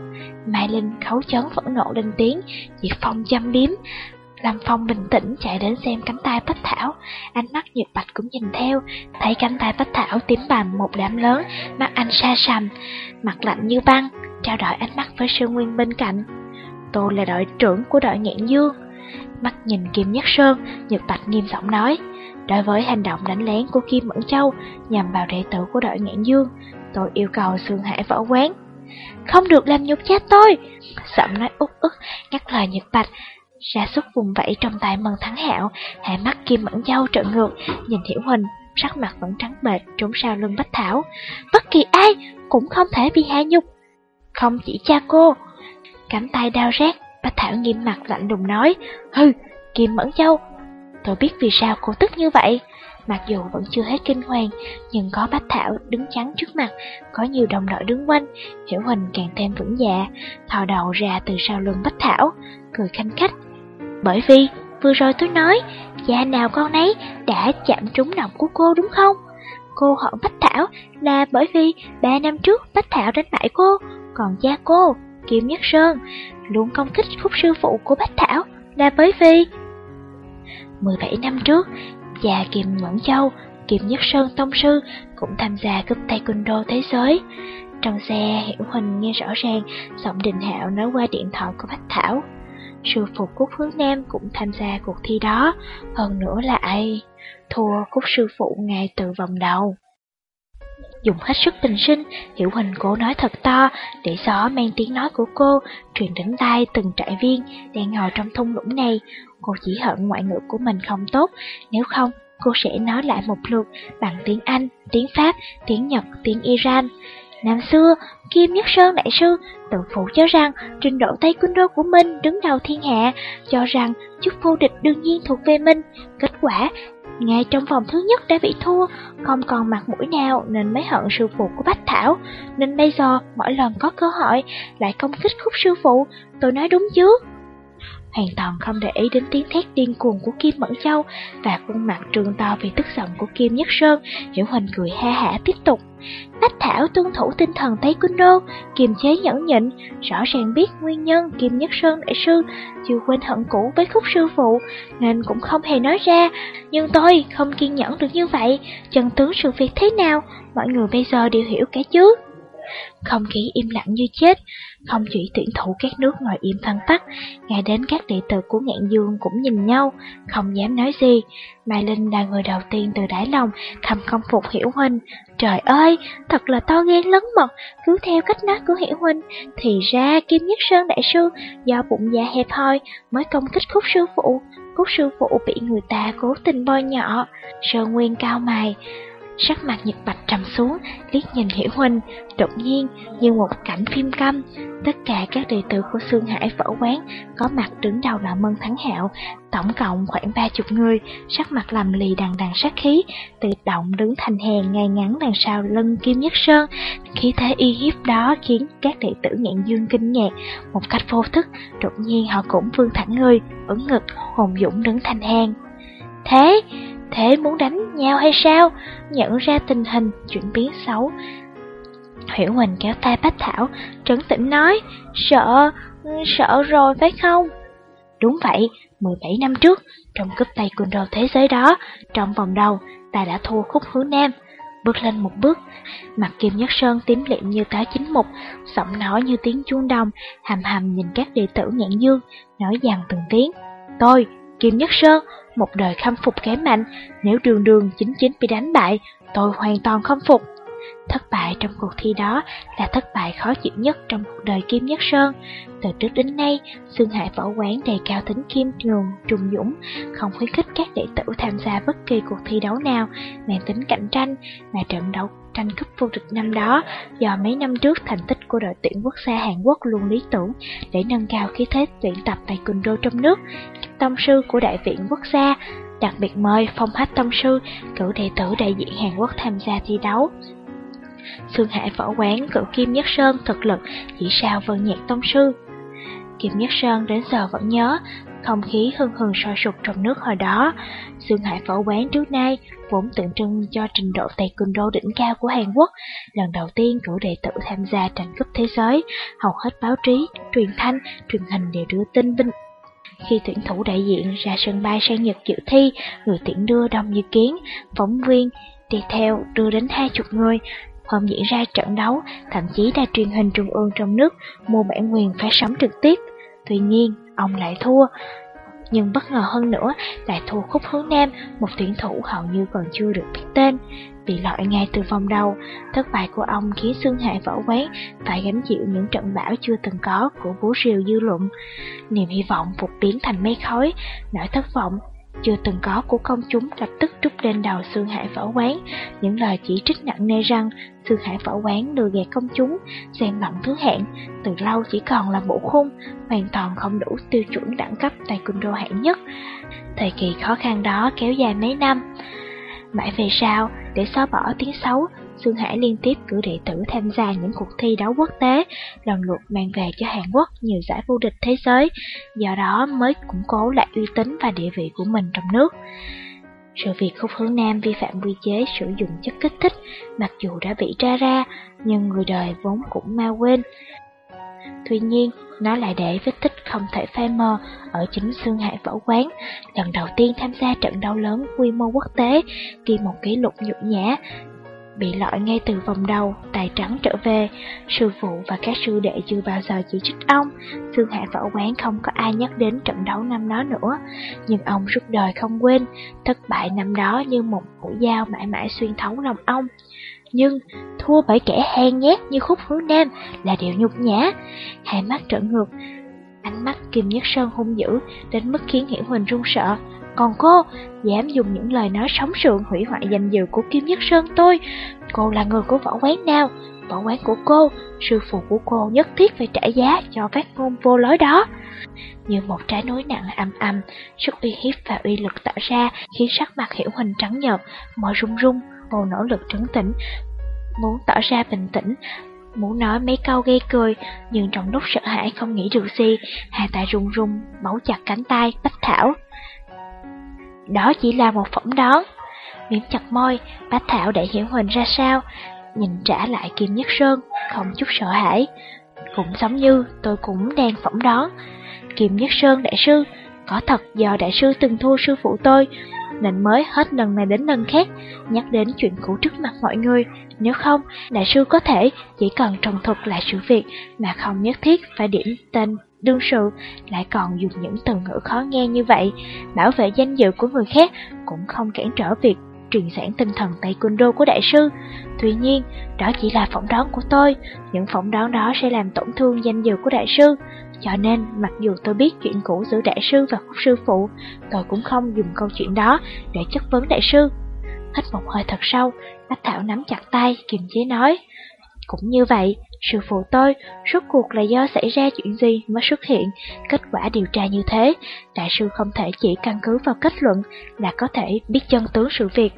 Mai Linh khấu chấn phẫn nộ lên tiếng, Diệt Phong chăm biếm. Lâm Phong bình tĩnh chạy đến xem cánh tay Bách Thảo, ánh mắt Nhật Bạch cũng nhìn theo, thấy cánh tay Bách Thảo tím bầm một đám lớn, mắt anh xa sầm, mặt lạnh như băng, trao đổi ánh mắt với Sơn Nguyên bên cạnh. Tôi là đội trưởng của đội Ngạn Dương. Mắt nhìn Kim Nhất Sơn, Nhật Bạch nghiêm giọng nói, đối với hành động đánh lén của Kim Mẫn Châu nhằm vào đệ tử của đội Ngạn Dương, tôi yêu cầu Sương Hải võ quán không được làm nhục cha tôi. Giọng nói út ức, ngắt lời Nhật Bạch, ra sức vùng vẫy trong tay mần thắng hạo, hai mắt kim mẫn Châu trợn ngược, nhìn Hiểu Huỳnh, sắc mặt vẫn trắng bệch trốn sau lưng Bách Thảo. Bất kỳ ai cũng không thể bị hạ nhục. Không chỉ cha cô. Cánh tay đau rát, Bách Thảo nghiêm mặt lạnh lùng nói, Hừ, Kim Mẫn Châu, tôi biết vì sao cô tức như vậy. Mặc dù vẫn chưa hết kinh hoàng, nhưng có Bách Thảo đứng chắn trước mặt, có nhiều đồng đội đứng quanh, Hiểu Huỳnh càng thêm vững dạ, thò đầu ra từ sau lưng Bách Thảo, cười khanh khách. Bởi vì, vừa rồi tôi nói, cha nào con nấy đã chạm trúng lòng của cô đúng không? Cô hỏi Bách Thảo là bởi vì ba năm trước Bách Thảo đánh bại cô, còn cha cô, Kim Nhất Sơn, luôn công kích khúc sư phụ của Bách Thảo là bởi vì 17 năm trước, và Kim Mẫn Châu Kim Nhất Sơn Tông Sư cũng tham gia cúp taekwondo thế giới. Trong xe, Hiểu Huỳnh nghe rõ ràng giọng Đình Hạo nói qua điện thoại của Bách Thảo. Sư phụ Cúc Hướng Nam cũng tham gia cuộc thi đó, hơn nữa là ai? Thua Cúc sư phụ ngay từ vòng đầu. Dùng hết sức bình sinh, Hiểu Huỳnh cố nói thật to, để gió mang tiếng nói của cô truyền đến tai từng trại viên đang ngồi trong thung lũng này. Cô chỉ hận ngoại ngữ của mình không tốt, nếu không cô sẽ nói lại một lượt bằng tiếng Anh, tiếng Pháp, tiếng Nhật, tiếng Iran. Năm xưa, Kim Nhất Sơn Đại Sư tự phụ cho rằng trình độ taekwondo của mình đứng đầu thiên hạ, cho rằng chức vô địch đương nhiên thuộc về mình. Kết quả, ngay trong vòng thứ nhất đã bị thua, không còn mặt mũi nào nên mới hận sư phụ của Bách Thảo. Nên bây giờ, mỗi lần có cơ hội, lại công kích khúc sư phụ, tôi nói đúng chứ? Hoàn toàn không để ý đến tiếng thét điên cuồng của Kim Mẫn Châu và khuôn mặt trường to vì tức giận của Kim Nhất Sơn. Hiểu Huỳnh cười ha hả tiếp tục. Bách Thảo tuân thủ tinh thần Taekwondo, kiềm chế nhẫn nhịn, rõ ràng biết nguyên nhân Kim Nhất Sơn đại sư chưa quên hận cũ với khúc sư phụ, nên cũng không hề nói ra. Nhưng tôi không kiên nhẫn được như vậy, chân tướng sự việc thế nào, mọi người bây giờ đều hiểu cả chứ. Không khí im lặng như chết, không chỉ tuyển thủ các nước ngồi im thân tắc, ngay đến các đệ tử của ngạn dương cũng nhìn nhau, không dám nói gì. Mai Linh là người đầu tiên từ đáy lòng, thầm công phục Hiểu Huynh. Trời ơi, thật là to ghen lấn mật, cứ theo cách nói của Hiểu Huynh, thì ra Kim Nhất Sơn Đại Sư do bụng dạ hẹp hoi mới công kích khúc sư phụ. cốt sư phụ bị người ta cố tình bôi nhọ, Sơn Nguyên cao mày, Sắc mặt Nhật Bạch trầm xuống, liếc nhìn Hiểu Huynh, đột nhiên như một cảnh phim câm. Tất cả các đệ tử của Sương Hải võ Quán có mặt đứng đầu là Mân Thắng Hạo, tổng cộng khoảng ba chục người, sắc mặt lầm lì đằng đằng sát khí, tự động đứng thành hàng ngay ngắn đằng sau lưng Kim Nhất Sơn. Khí thế y hiếp đó khiến các đệ tử ngạn dương kinh ngạc, một cách vô thức, đột nhiên họ cũng vươn thẳng người, ưỡn ngực, hồn dũng đứng thành hàng. Thế, Thế muốn đánh nhau hay sao? Nhận ra tình hình chuyển biến xấu. Hiểu Huỳnh kéo tay Bách Thảo, trấn tĩnh nói, sợ, sợ rồi phải không? Đúng vậy, 17 năm trước, trong cúp tay quân taekwondo thế giới đó, trong vòng đầu, ta đã thua khúc hướng nam. Bước lên một bước, mặt Kim Nhất Sơn tím liệm như tá chính mục, giọng nói như tiếng chuông đồng, hàm hàm nhìn các đệ tử ngạn dương, nói dằn từng tiếng. Tôi, Kim Nhất Sơn, một đời khâm phục kém mạnh, nếu đường đường chính chính bị đánh bại, tôi hoàn toàn không phục. Thất bại trong cuộc thi đó là thất bại khó chịu nhất trong cuộc đời Kim Nhất Sơn. Từ trước đến nay, Sương Hải Võ Quán đề cao tính kim nhường, trùng dũng, không khuyến khích các đệ tử tham gia bất kỳ cuộc thi đấu nào mang tính cạnh tranh, mà trận đấu tranh cúp vô địch năm đó do mấy năm trước thành tích của đội tuyển quốc gia Hàn Quốc luôn lý tưởng để nâng cao khí thế luyện tập taekwondo trong nước. Tông sư của đại viện quốc gia đặc biệt mời phong hách tông sư cử đệ tử đại diện Hàn Quốc tham gia thi đấu. Sương Hải võ quán cựu Kim Nhất Sơn thực lực chỉ sao vân nhạc tông sư. Kim Nhất Sơn đến giờ vẫn nhớ, không khí hưng hừng sôi sục trong nước hồi đó. Sương Hải phổ quán trước nay vốn tượng trưng cho trình độ taekwondo đỉnh cao của Hàn Quốc, lần đầu tiên cử đệ tử tham gia tranh cúp thế giới, hầu hết báo chí, truyền thanh, truyền hình đều đưa tin vinh khi tuyển thủ đại diện ra sân bay sang Nhật dự thi, người tiễn đưa đông như kiến, phóng viên đi theo đưa đến hai chục người, Hôm diễn ra trận đấu, thậm chí đài truyền hình trung ương trong nước mua bản quyền phát sóng trực tiếp. Tuy nhiên, ông lại thua. Nhưng bất ngờ hơn nữa, lại thua khúc hướng Nam, một tuyển thủ hầu như còn chưa được biết tên. Bị loại ngay từ vòng đầu, thất bại của ông khiến Sương Hải võ quán phải gánh chịu những trận bão chưa từng có của bố rìu dư luận. Niềm hy vọng phục biến thành mây khói, nỗi thất vọng chưa từng có của công chúng lập tức trút lên đầu Sương Hải Võ Quán, những lời chỉ trích nặng nề rằng Sương Hải Võ Quán lừa gạt công chúng, xen lẫn thứ hạng, từ lâu chỉ còn là bộ khung, hoàn toàn không đủ tiêu chuẩn đẳng cấp taekwondo hạng nhất. Thời kỳ khó khăn đó kéo dài mấy năm. Mãi về sau, để xóa bỏ tiếng xấu, Sương Hải liên tiếp cử đệ tử tham gia những cuộc thi đấu quốc tế, lần lượt mang về cho Hàn Quốc nhiều giải vô địch thế giới, do đó mới củng cố lại uy tín và địa vị của mình trong nước. Sự việc khúc hướng nam vi phạm quy chế sử dụng chất kích thích, mặc dù đã bị tra ra, nhưng người đời vốn cũng ma quên. Tuy nhiên, nó lại để vết tích không thể phai mờ ở chính xương hải võ quán. Lần đầu tiên tham gia trận đấu lớn quy mô quốc tế, ghi một kỷ lục nhục nhã, bị loại ngay từ vòng đầu, tài trắng trở về. Sư phụ và các sư đệ chưa bao giờ chỉ trích ông. Thương Hải Võ Quán không có ai nhắc đến trận đấu năm đó nữa. Nhưng ông suốt đời không quên, thất bại năm đó như một mũi dao mãi mãi xuyên thấu lòng ông. Nhưng thua bởi kẻ hèn nhát như khúc hướng nam là điều nhục nhã. Hai mắt trợn ngược, ánh mắt Kim Nhất Sơn hung dữ đến mức khiến Hiển Huỳnh run sợ. Còn cô, dám dùng những lời nói sống sượng hủy hoại danh dự của Kim Nhất Sơn tôi. Cô là người của võ quán nào? Võ quán của cô, sư phụ của cô nhất thiết phải trả giá cho phát ngôn vô lối đó. Như một trái núi nặng âm âm, sức uy hiếp và uy lực tạo ra khiến sắc mặt Hiểu hình trắng nhợt, mọi rung rung, cô nỗ lực trấn tĩnh, muốn tỏ ra bình tĩnh, muốn nói mấy câu gây cười, nhưng trong lúc sợ hãi không nghĩ được gì, hai tay run run, bấu chặt cánh tay, Bách Thảo. Đó chỉ là một phỏng đoán. Miếm chặt môi, Bách Thảo để hiểu huỳnh ra sao, nhìn trả lại Kim Nhất Sơn, không chút sợ hãi. Cũng giống như tôi cũng đang phỏng đoán. Kim Nhất Sơn đại sư, có thật do đại sư từng thua sư phụ tôi, nên mới hết lần này đến lần khác nhắc đến chuyện cũ trước mặt mọi người. Nếu không, đại sư có thể chỉ cần trồng thuật lại sự việc mà không nhất thiết phải điểm tên đương sự, lại còn dùng những từ ngữ khó nghe như vậy. Bảo vệ danh dự của người khác cũng không cản trở việc truyền sản tinh thần taekwondo của đại sư. Tuy nhiên, đó chỉ là phỏng đoán của tôi, những phỏng đoán đó sẽ làm tổn thương danh dự của đại sư. Cho nên, mặc dù tôi biết chuyện cũ giữa đại sư và khúc sư phụ, tôi cũng không dùng câu chuyện đó để chất vấn đại sư. Hít một hơi thật sâu, Bách Thảo nắm chặt tay, kiềm chế nói. Cũng như vậy, sư phụ tôi, rốt cuộc là do xảy ra chuyện gì mới xuất hiện kết quả điều tra như thế. Đại sư không thể chỉ căn cứ vào kết luận là có thể biết chân tướng sự việc.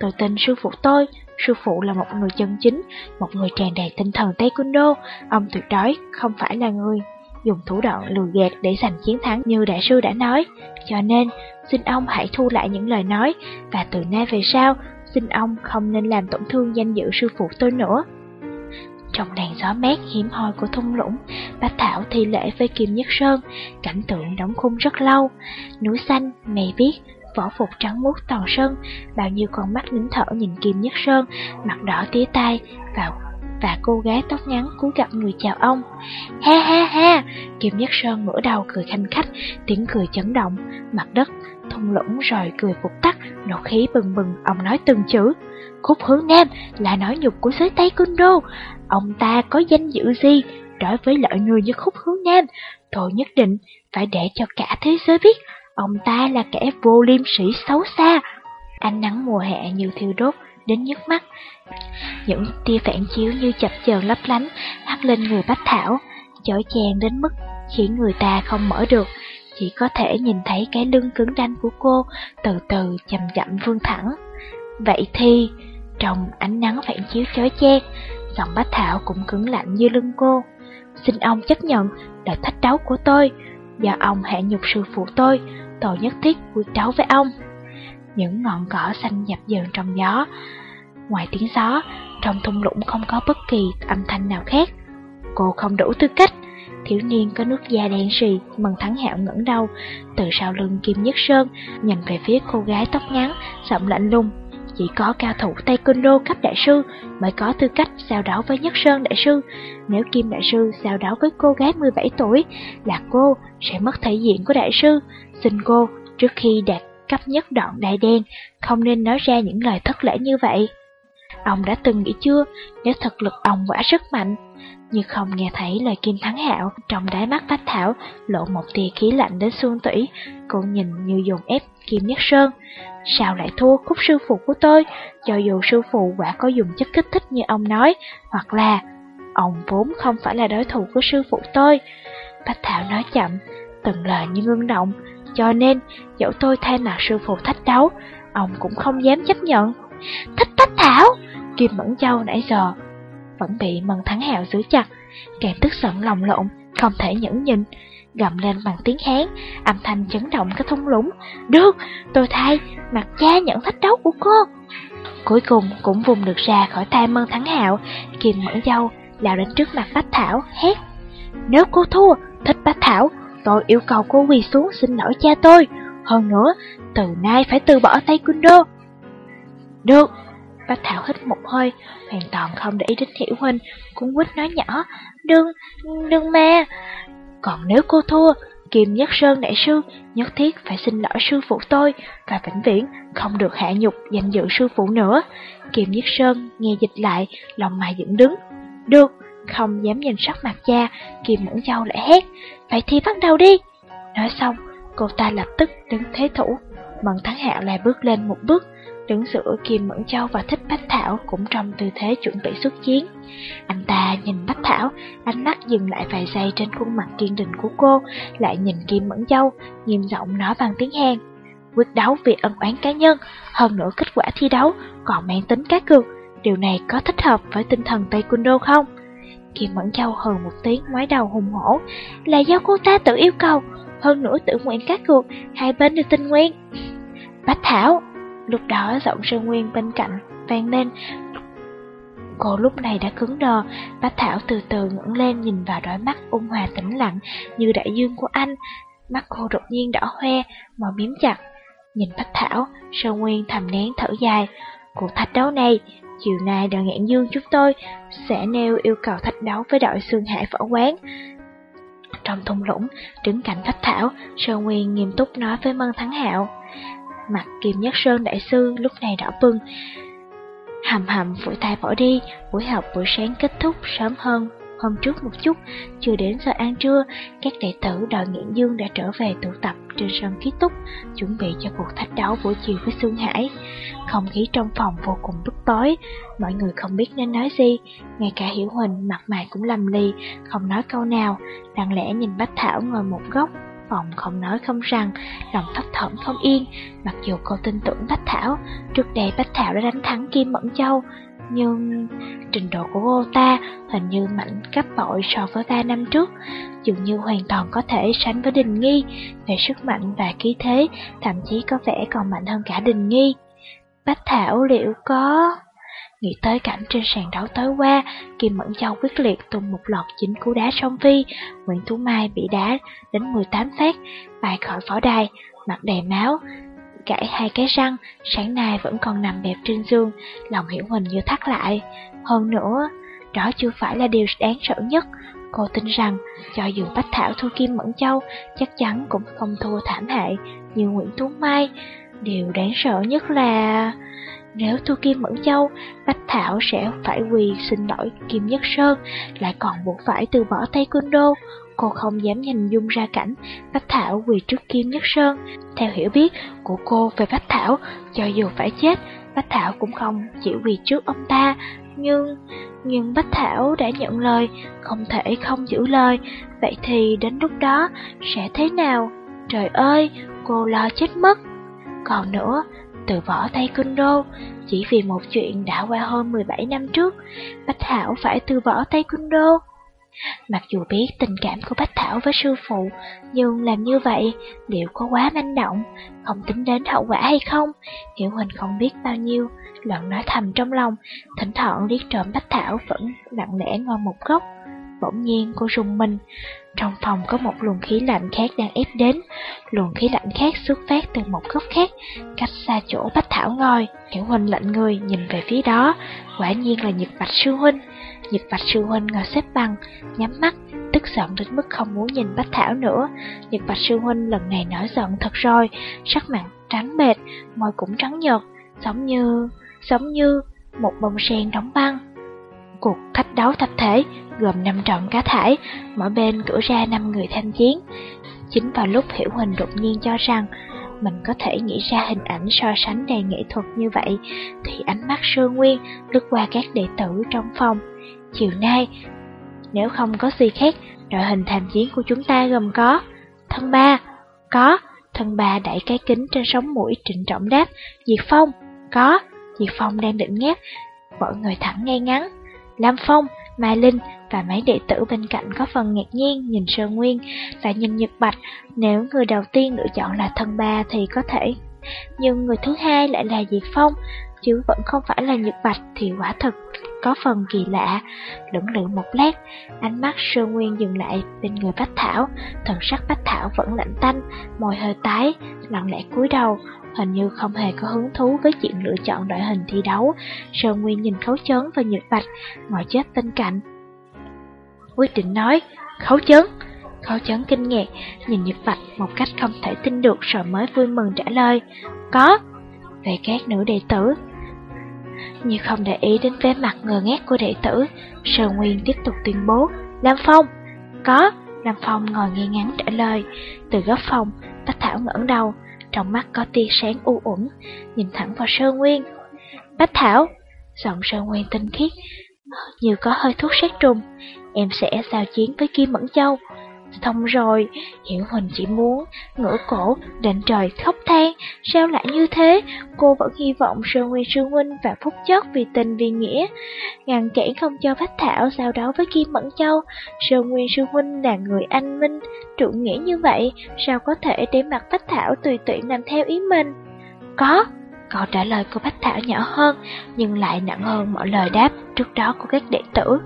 Tôi tin sư phụ tôi, sư phụ là một người chân chính, một người tràn đầy tinh thần taekwondo. Ông tuyệt đối không phải là người dùng thủ đoạn lừa gạt để giành chiến thắng như đại sư đã nói. Cho nên, xin ông hãy thu lại những lời nói, và từ nay về sau, xin ông không nên làm tổn thương danh dự sư phụ tôi nữa. Trong đàn gió mát hiếm hoi của thung lũng, Bách Thảo thi lễ với Kim Nhất Sơn, cảnh tượng đóng khung rất lâu. Núi xanh, mây viết vỏ phục trắng muốt toàn sân, bao nhiêu con mắt nín thở nhìn Kim Nhất Sơn, mặt đỏ tía tai, vào và cô gái tóc ngắn cúi gặp người chào ông. Ha ha ha! Kim Nhất Sơn ngửa đầu cười khanh khách, tiếng cười chấn động, mặt đất, thung lũng rồi cười phục tắt, nộ khí bừng bừng, ông nói từng chữ. Khúc hướng nam là nói nhục của giới Tây Cung Đô, ông ta có danh dự gì đối với loại người như khúc hướng nam, tôi nhất định phải để cho cả thế giới biết ông ta là kẻ vô liêm sĩ xấu xa. Ánh nắng mùa hè như thiêu đốt đến nhức mắt. Những tia phản chiếu như chập chờn lấp lánh hắt lên người Bách Thảo, chói chang đến mức khiến người ta không mở được, chỉ có thể nhìn thấy cái lưng cứng đanh của cô từ từ chậm chậm vươn thẳng. Vậy thì, trong ánh nắng phản chiếu chói chang, giọng Bách Thảo cũng cứng lạnh như lưng cô. Xin ông chấp nhận lời thách đấu của tôi, do ông hạ nhục sư phụ tôi, tôi nhất thiết quyết đấu với ông. Những ngọn cỏ xanh dập dờn trong gió, ngoài tiếng gió, trong thung lũng không có bất kỳ âm thanh nào khác. Cô không đủ tư cách. Thiếu niên có nước da đen sì, mần thắng hạo ngẩng đầu, từ sau lưng Kim Nhất Sơn, nhìn về phía cô gái tóc ngắn, giọng lạnh lùng. Chỉ có cao thủ taekwondo cấp đại sư mới có tư cách giao đấu với Nhất Sơn đại sư. Nếu Kim đại sư giao đấu với cô gái 17 tuổi, là cô sẽ mất thể diện của đại sư. Xin cô, trước khi đạt cấp nhất đoạn đại đen, không nên nói ra những lời thất lễ như vậy. Ông đã từng nghĩ chưa, nếu thực lực ông quả rất mạnh, nhưng không nghe thấy lời Kim Thắng Hạo trong đáy mắt Bách Thảo lộ một tia khí lạnh đến xương tủy. Cô nhìn như dùng ép Kim Nhất Sơn. Sao lại thua khúc sư phụ của tôi, cho dù sư phụ quả có dùng chất kích thích như ông nói, hoặc là ông vốn không phải là đối thủ của sư phụ tôi. Bách Thảo nói chậm, từng lời như ngưng động, cho nên dẫu tôi thay mặt sư phụ thách đấu, ông cũng không dám chấp nhận. Thích Bách Thảo! Kim Mẫn Châu nãy giờ vẫn bị Mần Thắng Hạo giữ chặt, càng tức giận lòng lộn, không thể nhẫn nhịn, gầm lên bằng tiếng Hán, âm thanh chấn động cái thung lũng. Được, tôi thay, mặt cha nhận thách đấu của cô. Cuối cùng cũng vùng được ra khỏi tay Mân Thắng Hạo, kìm Mẫn dâu, lao đến trước mặt Bách Thảo, hét. Nếu cô thua, thích Bách Thảo, tôi yêu cầu cô quỳ xuống xin lỗi cha tôi. Hơn nữa, từ nay phải từ bỏ tay Kundo. Được, Bách Thảo hít một hơi, hoàn toàn không để ý đến Hiểu Huynh, cũng quýt nói nhỏ, đừng, đừng mà. Còn nếu cô thua, Kim Nhất Sơn đại sư nhất thiết phải xin lỗi sư phụ tôi và vĩnh viễn không được hạ nhục danh dự sư phụ nữa. Kim Nhất Sơn nghe dịch lại, lòng mày dựng đứng. Được, không dám nhìn sắc mặt cha, Kim Mẫn Châu lại hét, vậy thì bắt đầu đi. Nói xong, cô ta lập tức đứng thế thủ, Mận Thắng Hạo lại bước lên một bước, đứng giữa Kim Mẫn Châu và Thích Bách Thảo cũng trong tư thế chuẩn bị xuất chiến. Anh ta nhìn Bách Thảo, ánh mắt dừng lại vài giây trên khuôn mặt kiên định của cô, lại nhìn Kim Mẫn Châu, nghiêm giọng nói bằng tiếng Hàn. Quyết đấu vì ân oán cá nhân, hơn nữa kết quả thi đấu còn mang tính cá cược, điều này có thích hợp với tinh thần Taekwondo không? Kim Mẫn Châu hừ một tiếng ngoái đầu hùng hổ, là do cô ta tự yêu cầu, hơn nữa tự nguyện cá cược, hai bên đều tình nguyện. Bách Thảo, lúc đó giọng Sơn Nguyên bên cạnh vang lên. Cô lúc này đã cứng đờ, Bách Thảo từ từ ngẩng lên nhìn vào đôi mắt ung hòa tĩnh lặng như đại dương của anh. Mắt cô đột nhiên đỏ hoe, màu miếm chặt. Nhìn Bách Thảo, Sơn Nguyên thầm nén thở dài. Cuộc thách đấu này, chiều nay đoàn ngạn dương chúng tôi sẽ nêu yêu cầu thách đấu với đội Sương Hải Võ Quán. Trong thung lũng, đứng cạnh Bách Thảo, Sơn Nguyên nghiêm túc nói với Mân Thắng Hạo. Mặt Kim Nhất Sơn đại sư lúc này đỏ bừng. Hầm hầm vội tay bỏ đi, buổi học buổi sáng kết thúc sớm hơn hôm trước một chút, chưa đến giờ ăn trưa, các đệ tử đội nghiện dương đã trở về tụ tập trên sân ký túc, chuẩn bị cho cuộc thách đấu buổi chiều với Sương Hải. Không khí trong phòng vô cùng bức tối, mọi người không biết nên nói gì, ngay cả Hiểu Huỳnh mặt mày cũng lầm lì, không nói câu nào, lặng lẽ nhìn Bách Thảo ngồi một góc, phòng không nói không rằng, lòng thấp thỏm không yên, mặc dù cô tin tưởng Bách Thảo, trước đây Bách Thảo đã đánh thắng Kim Mẫn Châu, nhưng trình độ của cô ta hình như mạnh gấp bội so với 3 năm trước, dường như hoàn toàn có thể sánh với Đình Nghi về sức mạnh và khí thế, thậm chí có vẻ còn mạnh hơn cả Đình Nghi. Bách Thảo liệu có... Nghĩ tới cảnh trên sàn đấu tối qua, Kim Mẫn Châu quyết liệt tung một loạt chính cú đá song vi Nguyễn Tú Mai bị đá đến 18 phát, bay khỏi pháo đài, mặt đầy máu, gãy hai cái răng, sáng nay vẫn còn nằm bẹp trên giường, lòng hiểu mình như thắt lại. Hơn nữa, đó chưa phải là điều đáng sợ nhất. Cô tin rằng, cho dù Bách Thảo thua Kim Mẫn Châu, chắc chắn cũng không thua thảm hại như Nguyễn Tú Mai. Điều đáng sợ nhất là... Nếu thua Kim Mẫn Châu, Bách Thảo sẽ phải quỳ xin lỗi Kim Nhất Sơn, lại còn buộc phải từ bỏ taekwondo. Cô không dám nhìn dung ra cảnh Bách Thảo quỳ trước Kim Nhất Sơn. Theo hiểu biết của cô về Bách Thảo, cho dù phải chết, Bách Thảo cũng không chịu quỳ trước ông ta. Nhưng, nhưng Bách Thảo đã nhận lời, không thể không giữ lời. Vậy thì đến lúc đó sẽ thế nào? Trời ơi, cô lo chết mất. Còn nữa, từ bỏ taekwondo chỉ vì một chuyện đã qua hơn 17 năm trước, Bách Thảo phải từ bỏ taekwondo. Mặc dù biết tình cảm của Bách Thảo với sư phụ, nhưng làm như vậy liệu có quá manh động, không tính đến hậu quả hay không? Hiểu Huỳnh không biết bao nhiêu, loạn nói thầm trong lòng, thỉnh thoảng liếc trộm Bách Thảo vẫn lặng lẽ ngồi một góc. Bỗng nhiên cô rùng mình, trong phòng có một luồng khí lạnh khác đang ép đến, luồng khí lạnh khác xuất phát từ một góc khác, cách xa chỗ Bách Thảo ngồi. Hiểu Huynh lạnh người nhìn về phía đó, quả nhiên là Nhật Bạch Sư Huynh. Nhật Bạch Sư Huynh ngồi xếp bằng, nhắm mắt, tức giận đến mức không muốn nhìn Bách Thảo nữa. Nhật Bạch Sư Huynh lần này nổi giận thật rồi, sắc mặt trắng bệt, môi cũng trắng nhợt, giống như, giống như một bông sen đóng băng. Cuộc thách đấu tập thể gồm 5 trận cá thải, mỗi bên cử ra 5 người tham chiến. Chính vào lúc Hiểu Huỳnh đột nhiên cho rằng mình có thể nghĩ ra hình ảnh so sánh đầy nghệ thuật như vậy, thì ánh mắt Sơ Nguyên lướt qua các đệ tử trong phòng. Chiều nay, nếu không có gì khác, đội hình tham chiến của chúng ta gồm có Thân ba, có, thân ba đẩy cái kính trên sống mũi trịnh trọng đáp, Diệt Phong, có, Diệt Phong đang định ngáp, mọi người thẳng ngay ngắn. Lam Phong, Mai Linh và mấy đệ tử bên cạnh có phần ngạc nhiên nhìn Sơn Nguyên và nhìn Nhật Bạch. Nếu người đầu tiên lựa chọn là thân ba thì có thể, nhưng người thứ hai lại là Diệt Phong, chứ vẫn không phải là Nhật Bạch thì quả thật có phần kỳ lạ. Lưỡng lự một lát, ánh mắt Sơn Nguyên dừng lại bên người Bách Thảo, thần sắc Bách Thảo vẫn lạnh tanh, môi hơi tái, lặng lẽ cúi đầu, hình như không hề có hứng thú với chuyện lựa chọn đội hình thi đấu. Sơn Nguyên nhìn khấu chấn và nhược bạch, ngồi chết bên cạnh. Quyết định nói, khấu chấn. Khấu chấn kinh ngạc, nhìn nhược bạch một cách không thể tin được rồi mới vui mừng trả lời. Có. Về các nữ đệ tử, như không để ý đến vẻ mặt ngờ ngác của đệ tử, Sơn Nguyên tiếp tục tuyên bố, Lam Phong, có, Lam Phong ngồi nghe ngắn trả lời, từ góc phòng, Bách Thảo ngẩng đầu, trong mắt có tia sáng u uẩn, nhìn thẳng vào Sơn Nguyên. Bách Thảo, giọng Sơn Nguyên tinh khiết, như có hơi thuốc sát trùng, em sẽ giao chiến với Kim Mẫn Châu, Xong rồi, Hiểu Huỳnh chỉ muốn ngửa cổ, định trời khóc than, sao lại như thế? Cô vẫn hy vọng Sơn Nguyên Sư Huynh và Phúc Chất vì tình vì nghĩa, ngăn cản không cho Bách Thảo giao đấu với Kim Mẫn Châu. Sơn Nguyên Sư Huynh là người anh minh, trụ nghĩa như vậy, sao có thể để mặt Bách Thảo tùy tiện làm theo ý mình? Có, Câu trả lời của Bách Thảo nhỏ hơn, nhưng lại nặng hơn mọi lời đáp trước đó của các đệ tử.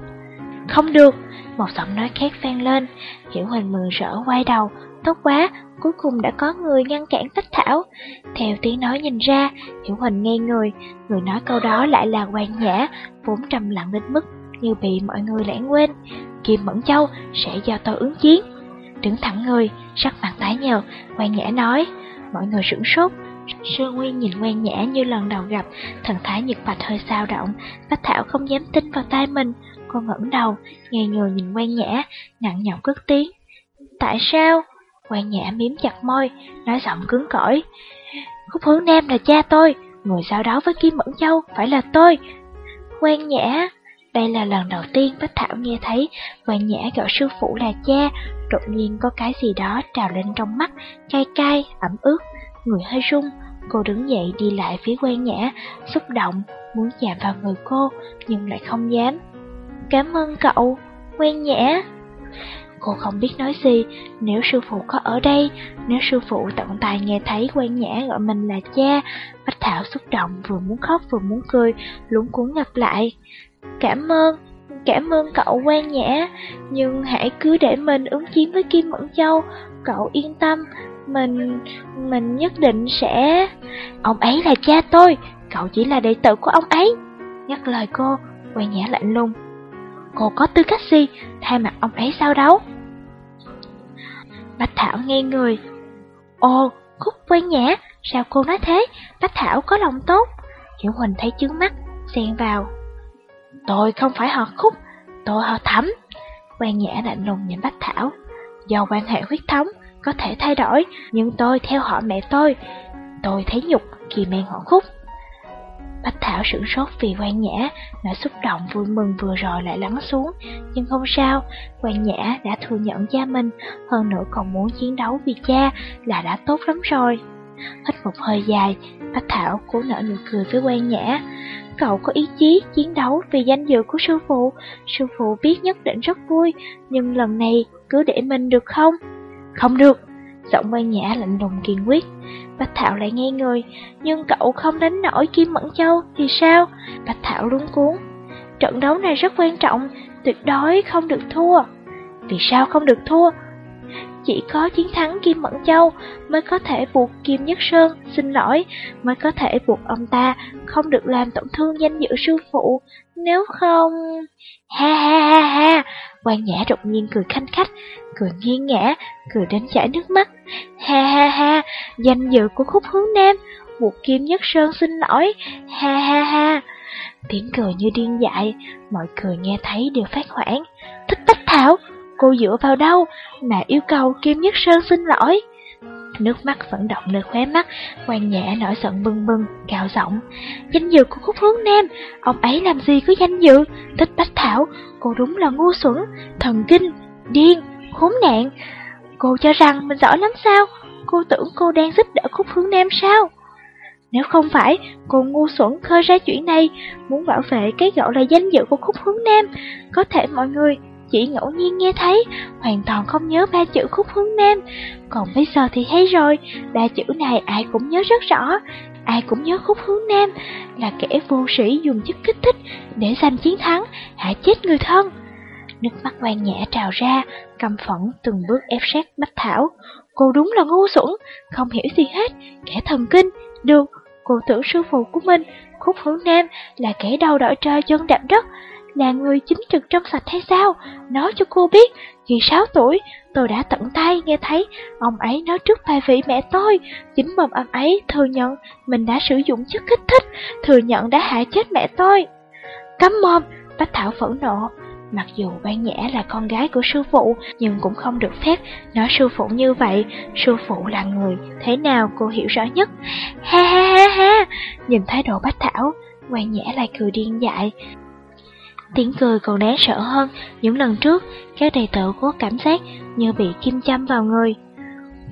Không được, một giọng nói khác vang lên, Hiểu Huỳnh mừng rỡ quay đầu, tốt quá, cuối cùng đã có người ngăn cản Bách Thảo. Theo tiếng nói nhìn ra, Hiểu Huỳnh ngây người, người nói câu đó lại là Hoàng Nhã, vốn trầm lặng đến mức như bị mọi người lãng quên. Kim Mẫn Châu sẽ do tôi ứng chiến. Đứng thẳng người, sắc mặt tái nhợt, Hoàng Nhã nói, mọi người sửng sốt, Sương Nguyên nhìn Quan Nhã như lần đầu gặp, thần thái nhật bạch hơi sao động, Bách Thảo không dám tin vào tay mình, Cô ngẩng đầu, ngây người nhìn quan nhã, nặng nhọc cất tiếng. Tại sao? Quan nhã miếm chặt môi, nói giọng cứng cỏi. Khúc hướng nam là cha tôi, người sau đó với Kim Mẫn Châu phải là tôi. Quan nhã, đây là lần đầu tiên Bách Thảo nghe thấy Quan nhã gọi sư phụ là cha, đột nhiên có cái gì đó trào lên trong mắt, cay cay, ẩm ướt, người hơi run. Cô đứng dậy đi lại phía quan nhã, xúc động, muốn chạm vào người cô, nhưng lại không dám. Cảm ơn cậu, quen nhã. Cô không biết nói gì, nếu sư phụ có ở đây, nếu sư phụ tận tài nghe thấy quen nhã gọi mình là cha, Bách Thảo xúc động vừa muốn khóc vừa muốn cười, lúng cuốn ngập lại. Cảm ơn, cảm ơn cậu quen nhã, nhưng hãy cứ để mình ứng chiến với Kim Mẫn Châu, cậu yên tâm, mình, mình nhất định sẽ... Ông ấy là cha tôi, cậu chỉ là đệ tử của ông ấy. Nhắc lời cô, quen nhã lạnh lùng, cô có tư cách gì thay mặt ông ấy sao đấu? Bách Thảo nghe người. Ồ, khúc quen nhã, sao cô nói thế? Bách Thảo có lòng tốt. Hiểu Huỳnh thấy chướng mắt, xen vào. Tôi không phải họ khúc, tôi họ thẩm. Quen nhã lạnh lùng nhìn Bách Thảo. Do quan hệ huyết thống có thể thay đổi, nhưng tôi theo họ mẹ tôi. Tôi thấy nhục khi mang họ khúc. Bách Thảo sửng sốt vì quan nhã, nỗi xúc động vui mừng vừa rồi lại lắng xuống. Nhưng không sao, quan nhã đã thừa nhận cha mình, hơn nữa còn muốn chiến đấu vì cha là đã tốt lắm rồi. Hít một hơi dài, Bách Thảo cố nở nụ cười với quan nhã. Cậu có ý chí chiến đấu vì danh dự của sư phụ, sư phụ biết nhất định rất vui, nhưng lần này cứ để mình được không? Không được, giọng quan nhã lạnh lùng kiên quyết. Bạch Thảo lại nghe người, nhưng cậu không đánh nổi Kim Mẫn Châu thì sao? Bạch Thảo luống cuốn. Trận đấu này rất quan trọng, tuyệt đối không được thua. Vì sao không được thua? Chỉ có chiến thắng Kim Mẫn Châu mới có thể buộc Kim Nhất Sơn xin lỗi, mới có thể buộc ông ta không được làm tổn thương danh dự sư phụ. Nếu không... Ha ha ha ha! Quan Nhã đột nhiên cười khanh khách, cười nghiêng ngã, cười đến chảy nước mắt. Ha ha ha! Danh dự của khúc hướng nam, buộc Kim Nhất Sơn xin lỗi. Ha ha ha! Tiếng cười như điên dại, mọi người nghe thấy đều phát hoảng. Thích Bách Thảo! Cô dựa vào đâu mà yêu cầu Kim Nhất Sơn xin lỗi? Nước mắt vẫn động nơi khóe mắt, quan nhã nổi giận bưng bưng cao giọng. Danh dự của khúc hướng nam, ông ấy làm gì có danh dự? thích Bách Thảo, cô đúng là ngu xuẩn, thần kinh, điên, khốn nạn. Cô cho rằng mình giỏi lắm sao? Cô tưởng cô đang giúp đỡ khúc hướng nam sao? Nếu không phải cô ngu xuẩn khơi ra chuyện này, muốn bảo vệ cái gọi là danh dự của khúc hướng nam, có thể mọi người chỉ ngẫu nhiên nghe thấy, hoàn toàn không nhớ ba chữ khúc hướng nam. Còn bây giờ thì thấy rồi, ba chữ này ai cũng nhớ rất rõ. ai cũng nhớ khúc hướng nam là kẻ vô sĩ dùng chất kích thích để giành chiến thắng, hại chết người thân. Nước mắt quan nhã trào ra, cầm phẫn từng bước ép sát Bách Thảo. Cô đúng là ngu xuẩn, không hiểu gì hết, kẻ thần kinh. Được, cô tưởng sư phụ của mình, khúc hữu nam là kẻ đầu đội trời chân đạp đất, là người chính trực trong sạch hay sao? Nói cho cô biết, khi 6 tuổi, tôi đã tận tay nghe thấy ông ấy nói trước bài vị mẹ tôi. Chính mồm ông ấy thừa nhận mình đã sử dụng chất kích thích, thừa nhận đã hại chết mẹ tôi. Cấm mồm, Bách Thảo phẫn nộ. Mặc dù bán Nhã là con gái của sư phụ, nhưng cũng không được phép nói sư phụ như vậy. Sư phụ là người, thế nào cô hiểu rõ nhất. Ha ha ha ha, nhìn thái độ Bách Thảo, Quan Nhã lại cười điên dại. Tiếng cười còn đáng sợ hơn những lần trước, các đầy tử có cảm giác như bị kim châm vào người.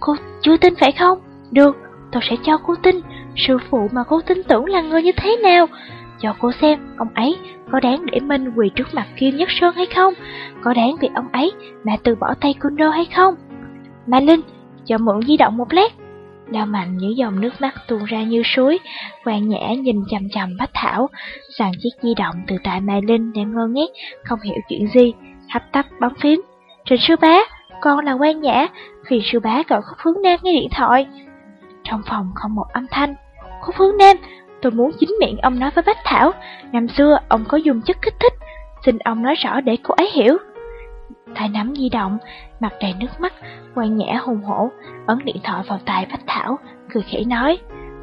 Cô chưa tin phải không? Được, tôi sẽ cho cô tin, sư phụ mà cô tin tưởng là người như thế nào. Cho cô xem, ông ấy có đáng để Minh quỳ trước mặt Kim Nhất Sơn hay không? Có đáng vì ông ấy mà từ bỏ tay Kundo hay không? ma Linh, cho mượn di động một lát. Đào mạnh những dòng nước mắt tuôn ra như suối, Hoàng Nhã nhìn chằm chằm Bách Thảo, sàn chiếc di động từ tại Mai Linh đang ngơ ngác, không hiểu chuyện gì, hấp tấp bấm phím. Trình sư bá, con là Quan Nhã, vì sư bá gọi khúc hướng nam nghe điện thoại. Trong phòng không một âm thanh. Khúc hướng nam, tôi muốn chính miệng ông nói với Bách Thảo, năm xưa ông có dùng chất kích thích, xin ông nói rõ để cô ấy hiểu. tài nắm di động, mặt đầy nước mắt, quan nhã hùng hổ, ấn điện thoại vào tay Bách Thảo, cười khẽ nói,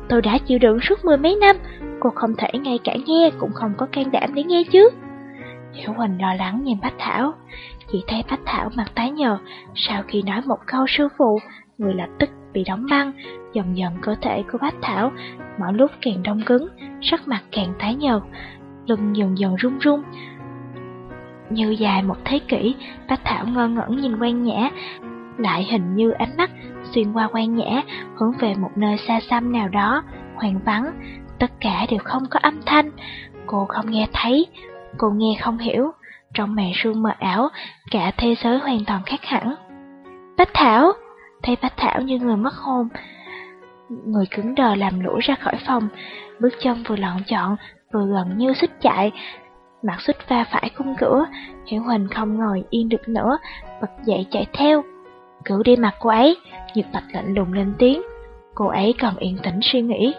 tôi đã chịu đựng suốt mười mấy năm, cô không thể ngay cả nghe cũng không có can đảm để nghe chứ. Hiểu Huỳnh lo lắng nhìn Bách Thảo, chỉ thấy Bách Thảo mặt tái nhờ, sau khi nói một câu sư phụ, người lập tức bị đóng băng, dần dần cơ thể của Bách Thảo mỗi lúc càng đông cứng, sắc mặt càng tái nhợt, lưng dần dần run run, như dài một thế kỷ, Bách Thảo ngơ ngẩn nhìn quan nhã, lại hình như ánh mắt xuyên qua quan nhã, hướng về một nơi xa xăm nào đó, hoang vắng, tất cả đều không có âm thanh, cô không nghe thấy, cô nghe không hiểu, trong màn sương mờ ảo, cả thế giới hoàn toàn khác hẳn. Bách Thảo, thấy Bách Thảo như người mất hồn, người cứng đờ làm lũ ra khỏi phòng, bước chân vừa lọn chọn, vừa gần như xích chạy, mặt xích va phải khung cửa, Hiểu Huỳnh không ngồi yên được nữa, bật dậy chạy theo. Cứu đi mặt cô ấy, Nhật Bạch lạnh lùng lên tiếng. Cô ấy còn yên tĩnh suy nghĩ.